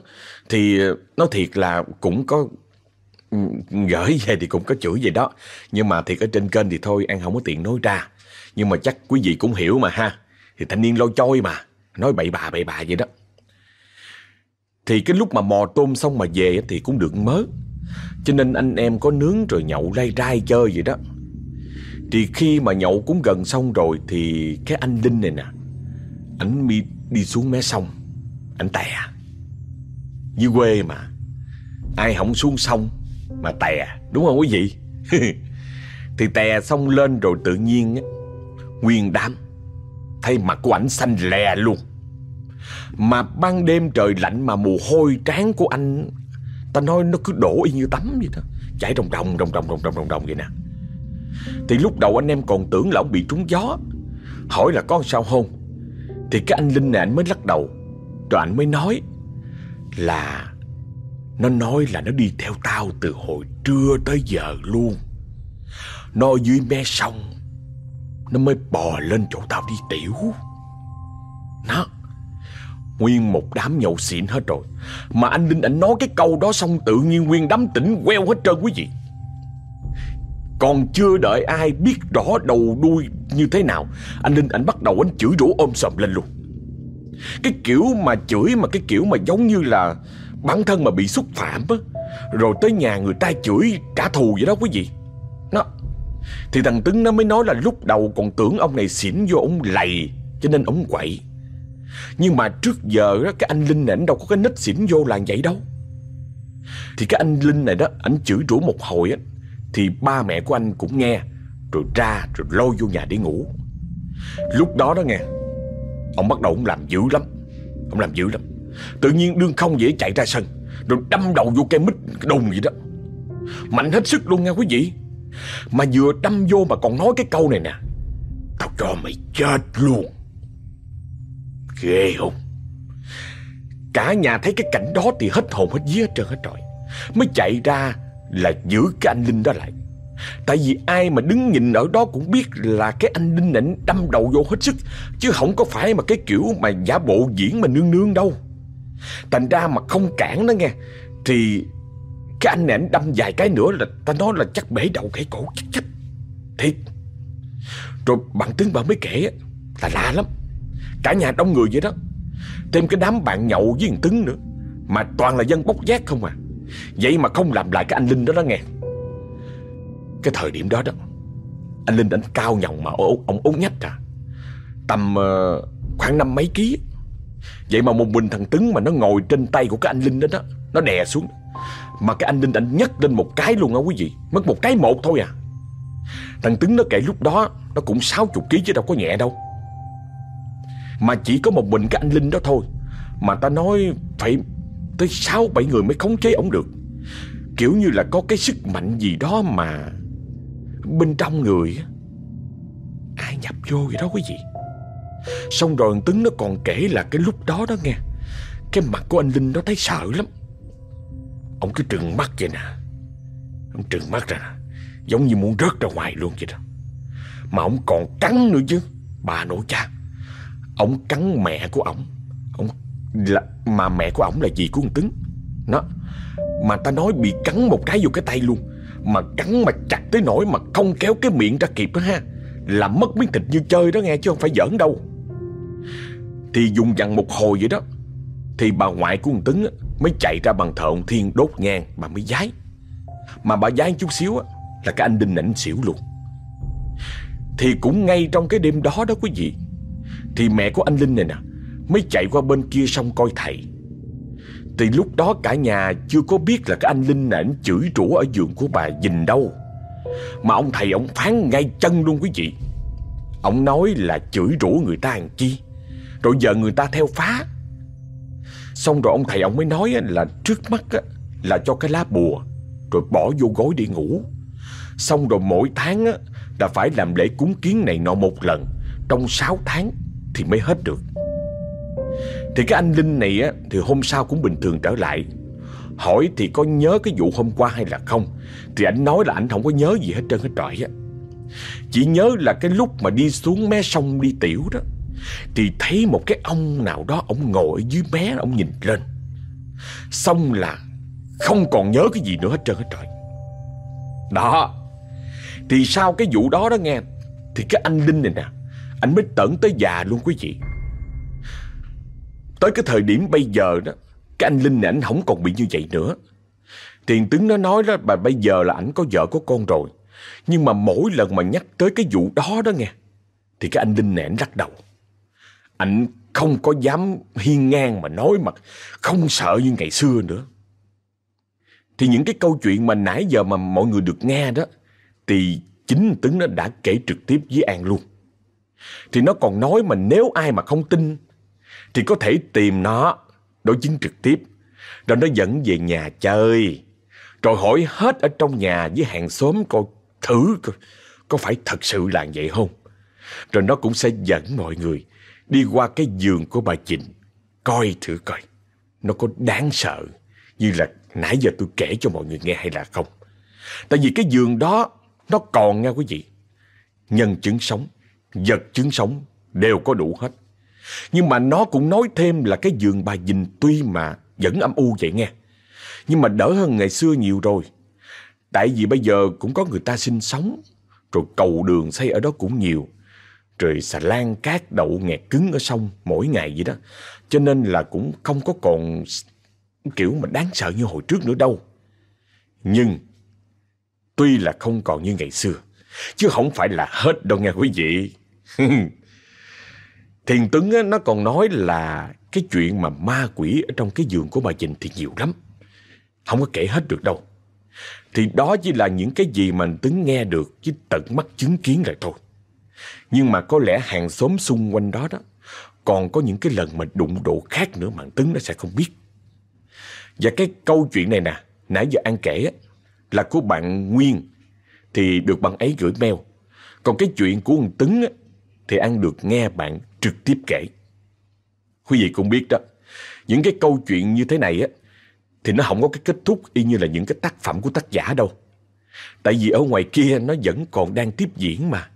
Thì nó thiệt là cũng có ừ, gửi về thì cũng có chửi vậy đó Nhưng mà thiệt ở trên kênh thì thôi An không có tiện nói ra Nhưng mà chắc quý vị cũng hiểu mà ha Thì thanh niên lôi choi mà Nói bậy bạ bậy bạ vậy đó thì cái lúc mà mò tôm xong mà về thì cũng được mớ. Cho nên anh em có nướng rồi nhậu lay rai chơi vậy đó. Thì khi mà nhậu cũng gần xong rồi Thì cái anh Linh này nè Anh đi, đi xuống mé sông. Anh tè. Dưới quê mà Ai không xuống sông Mà tè đúng không quý vị? Thì tè xong lên rồi tự nhiên Nguyên đám Thấy mặt của ảnh xanh lè luôn. Mà ban đêm trời lạnh Mà mồ hôi trán của anh, Ta nói nó cứ đổ y như tắm vậy đó. Chảy rồng rồng rồng rồng rồng rồng rồng vậy nè. Thì lúc đầu anh em còn tưởng là ông bị trúng gió. Hỏi là con sao không? Thì cái anh Linh này anh mới lắc đầu. Rồi anh mới nói Là Nó nói là nó đi theo tao từ hồi trưa tới giờ luôn. Nó dưới me sông, Nó mới bò lên chỗ tao đi tiểu. Nó Nguyên một đám nhậu xịn hết rồi. Mà anh Linh anh nói cái câu đó xong tự nhiên nguyên đám tỉnh queo hết trơn quý vị. Còn chưa đợi ai biết rõ đầu đuôi như thế nào, Anh Linh anh bắt đầu anh chửi rủa ôm sầm lên luôn. Cái kiểu mà chửi mà cái kiểu mà giống như là Bản thân mà bị xúc phạm á, Rồi tới nhà người ta chửi trả thù vậy đó quý vị. Nó Thì thằng Tứng nó mới nói là lúc đầu còn tưởng ông này xỉn vô ông lầy, Cho nên ông quậy. Nhưng mà trước giờ đó, cái anh Linh này, anh đâu có cái nít xỉn vô làng vậy đâu. Thì cái anh Linh này đó Anh chửi rủa một hồi á, Thì ba mẹ của anh cũng nghe, Rồi ra, rồi lôi vô nhà để ngủ. Lúc đó đó nghe, Ông bắt đầu ông làm dữ lắm, Ông làm dữ lắm. Tự nhiên đương không dễ chạy ra sân, Rồi đâm đầu vô cây mít đùng vậy đó. Mạnh hết sức luôn nha quý vị. Mà vừa đâm vô mà còn nói cái câu này nè. Tao cho mày chết luôn. Ghê không Cả nhà thấy cái cảnh đó thì hết hồn, hết vía trơn hết trời Mới chạy ra là giữ cái anh Linh đó lại. Tại vì ai mà đứng nhìn ở đó cũng biết là cái anh Linh ảnh đâm đầu vô hết sức, Chứ không có phải mà cái kiểu mà giả bộ diễn mà nương nương đâu. Thành ra mà không cản nó nghe, Thì cái anh này anh đâm vài cái nữa là ta nói là chắc bể đầu gãy cổ, chắc chắc Thiệt. Rồi bạn tướng bạn mới kể là lạ lắm. Cả nhà đông người vậy đó. Thêm cái đám bạn nhậu với thằng Tứng nữa Mà toàn là dân bốc giác không à. Vậy mà không làm lại cái anh Linh đó đó nghe. Cái thời điểm đó đó Anh Linh anh cao nhồng mà ông, ốm nhách à. Tầm uh, khoảng năm mấy ký. Vậy mà một mình thằng Tứng mà nó ngồi trên tay của cái anh Linh đó đó Nó đè xuống. Mà cái anh Linh anh nhấc lên một cái luôn á quý vị. Mất một cái một thôi à. Thằng Tứng nó kể lúc đó Nó cũng 60 kg chứ đâu có nhẹ đâu. Mà chỉ có một mình cái anh Linh đó thôi. Mà ta nói phải tới 6-7 người mới khống chế ổng được. Kiểu như là có cái sức mạnh gì đó mà Bên trong người Ai nhập vô vậy đó quý vị? Xong rồi Tấn nó còn kể là cái lúc đó đó nghe Cái mặt của anh Linh nó thấy sợ lắm. Ông cứ trừng mắt vậy nè. Ông trừng mắt ra nè, Giống như muốn rớt ra ngoài luôn vậy đó. Mà ông còn cắn nữa chứ Bà nội cha. Ông cắn mẹ của ổng, Ông là Mà mẹ của ổng là gì của con Tứng Nó Mà ta nói bị cắn một cái vô cái tay luôn. Mà cắn mà chặt tới nỗi mà không kéo cái miệng ra kịp đó ha. Làm mất miếng thịt như chơi đó nghe chứ không phải giỡn đâu. Thì dùng dằn một hồi vậy đó Thì bà ngoại của ông Tứng Mới chạy ra bằng thờ ông Thiên đốt nhang Mà mới giái. Mà bà giái chút xíu Là cái anh Đinh ảnh xỉu luôn. Thì cũng ngay trong cái đêm đó đó quý vị thì mẹ của anh Linh này nè, Mới chạy qua bên kia sông coi thầy. Thì lúc đó cả nhà chưa có biết là cái anh Linh này anh chửi rủa ở giường của bà dình đâu. Mà ông thầy, ông phán ngay chân luôn quý vị. Ông nói là chửi rủa người ta làm chi? Rồi giờ người ta theo phá. Xong rồi ông thầy, ông mới nói là trước mắt là cho cái lá bùa, Rồi bỏ vô gối đi ngủ. Xong rồi mỗi tháng là phải làm lễ cúng kiến này nọ một lần, Trong 6 tháng thì mới hết được. Thì cái anh Linh này á, thì hôm sau cũng bình thường trở lại. Hỏi thì có nhớ cái vụ hôm qua hay là không? Thì anh nói là anh không có nhớ gì hết trơn hết trọi á. Chỉ nhớ là cái lúc mà đi xuống mé sông đi tiểu đó thì thấy một cái ông nào đó Ông ngồi ở dưới mé Ông nhìn lên. Xong là không còn nhớ cái gì nữa hết trơn hết trời Đó. Thì sau cái vụ đó đó nghe Thì cái anh Linh này nè anh mới tẩn tới già luôn quý vị Tới cái thời điểm bây giờ đó, Cái anh Linh này anh không còn bị như vậy nữa Tiền tướng nó nói đó, Bà bây giờ là ảnh có vợ có con rồi Nhưng mà mỗi lần mà nhắc tới cái vụ đó đó nghe, Thì cái anh Linh này anh lắc đầu anh không có dám hiên ngang mà nói mà không sợ như ngày xưa nữa. Thì những cái câu chuyện mà nãy giờ mà mọi người được nghe đó, thì chính Tứng nó đã kể trực tiếp với An luôn. Thì nó còn nói mà nếu ai mà không tin thì có thể tìm nó đối chứng trực tiếp rồi nó dẫn về nhà chơi rồi hỏi hết ở trong nhà với hàng xóm coi thử coi có phải thật sự là vậy không. Rồi nó cũng sẽ dẫn mọi người đi qua cái giường của bà Trịnh, coi thử coi, nó có đáng sợ như là nãy giờ tôi kể cho mọi người nghe hay là không? Tại vì cái giường đó nó còn nha quý vị. Nhân chứng sống, vật chứng sống đều có đủ hết. Nhưng mà nó cũng nói thêm là cái giường bà Dình tuy mà vẫn âm u vậy nghe. Nhưng mà đỡ hơn ngày xưa nhiều rồi. Tại vì bây giờ cũng có người ta sinh sống, rồi cầu đường xây ở đó cũng nhiều. Rồi xà lan cát đậu nghẹt cứng ở sông mỗi ngày vậy đó. Cho nên là cũng không có còn kiểu mà đáng sợ như hồi trước nữa đâu. Nhưng tuy là không còn như ngày xưa, chứ không phải là hết đâu nghe quý vị. Thiền Tuấn á, nó còn nói là cái chuyện mà ma quỷ ở trong cái giường của bà Dình thì nhiều lắm. Không có kể hết được đâu. Thì đó chỉ là những cái gì mà Tuấn nghe được chứ tận mắt chứng kiến lại thôi. Nhưng mà có lẽ hàng xóm xung quanh đó đó còn có những cái lần mà đụng độ khác nữa mà Tuấn nó sẽ không biết. Và cái câu chuyện này nè, nãy giờ An kể là của bạn Nguyên thì được bạn ấy gửi mail. Còn cái chuyện của ông Tấn thì An được nghe bạn trực tiếp kể. Quý vị cũng biết đó, những cái câu chuyện như thế này á, thì nó không có cái kết thúc y như là những cái tác phẩm của tác giả đâu. Tại vì ở ngoài kia nó vẫn còn đang tiếp diễn mà.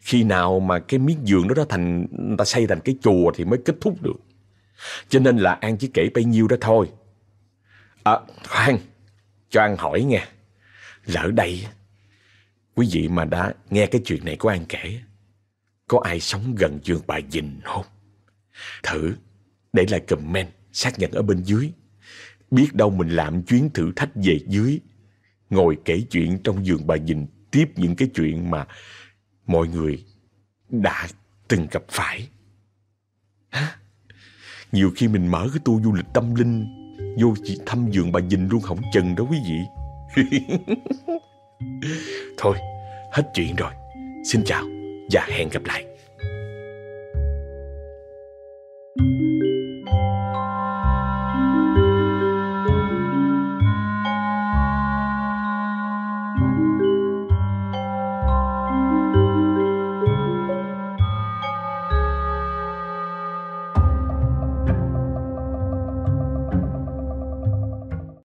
Khi nào mà cái miếng giường đó nó thành, người ta xây thành cái chùa thì mới kết thúc được. Cho nên là An chỉ kể bấy nhiêu đó thôi. À, khoan, cho An hỏi nghe. Lỡ đây, quý vị mà đã nghe cái chuyện này của An kể, có ai sống gần giường bà Dình không? Thử để lại comment xác nhận ở bên dưới. Biết đâu mình làm chuyến thử thách về dưới, ngồi kể chuyện trong giường bà Dình tiếp những cái chuyện mà mọi người đã từng gặp phải. Hả? Nhiều khi mình mở cái tour du lịch tâm linh vô chỉ thăm giường bà Dình luôn không chừng đó quý vị. Thôi, hết chuyện rồi. Xin chào và hẹn gặp lại. thank you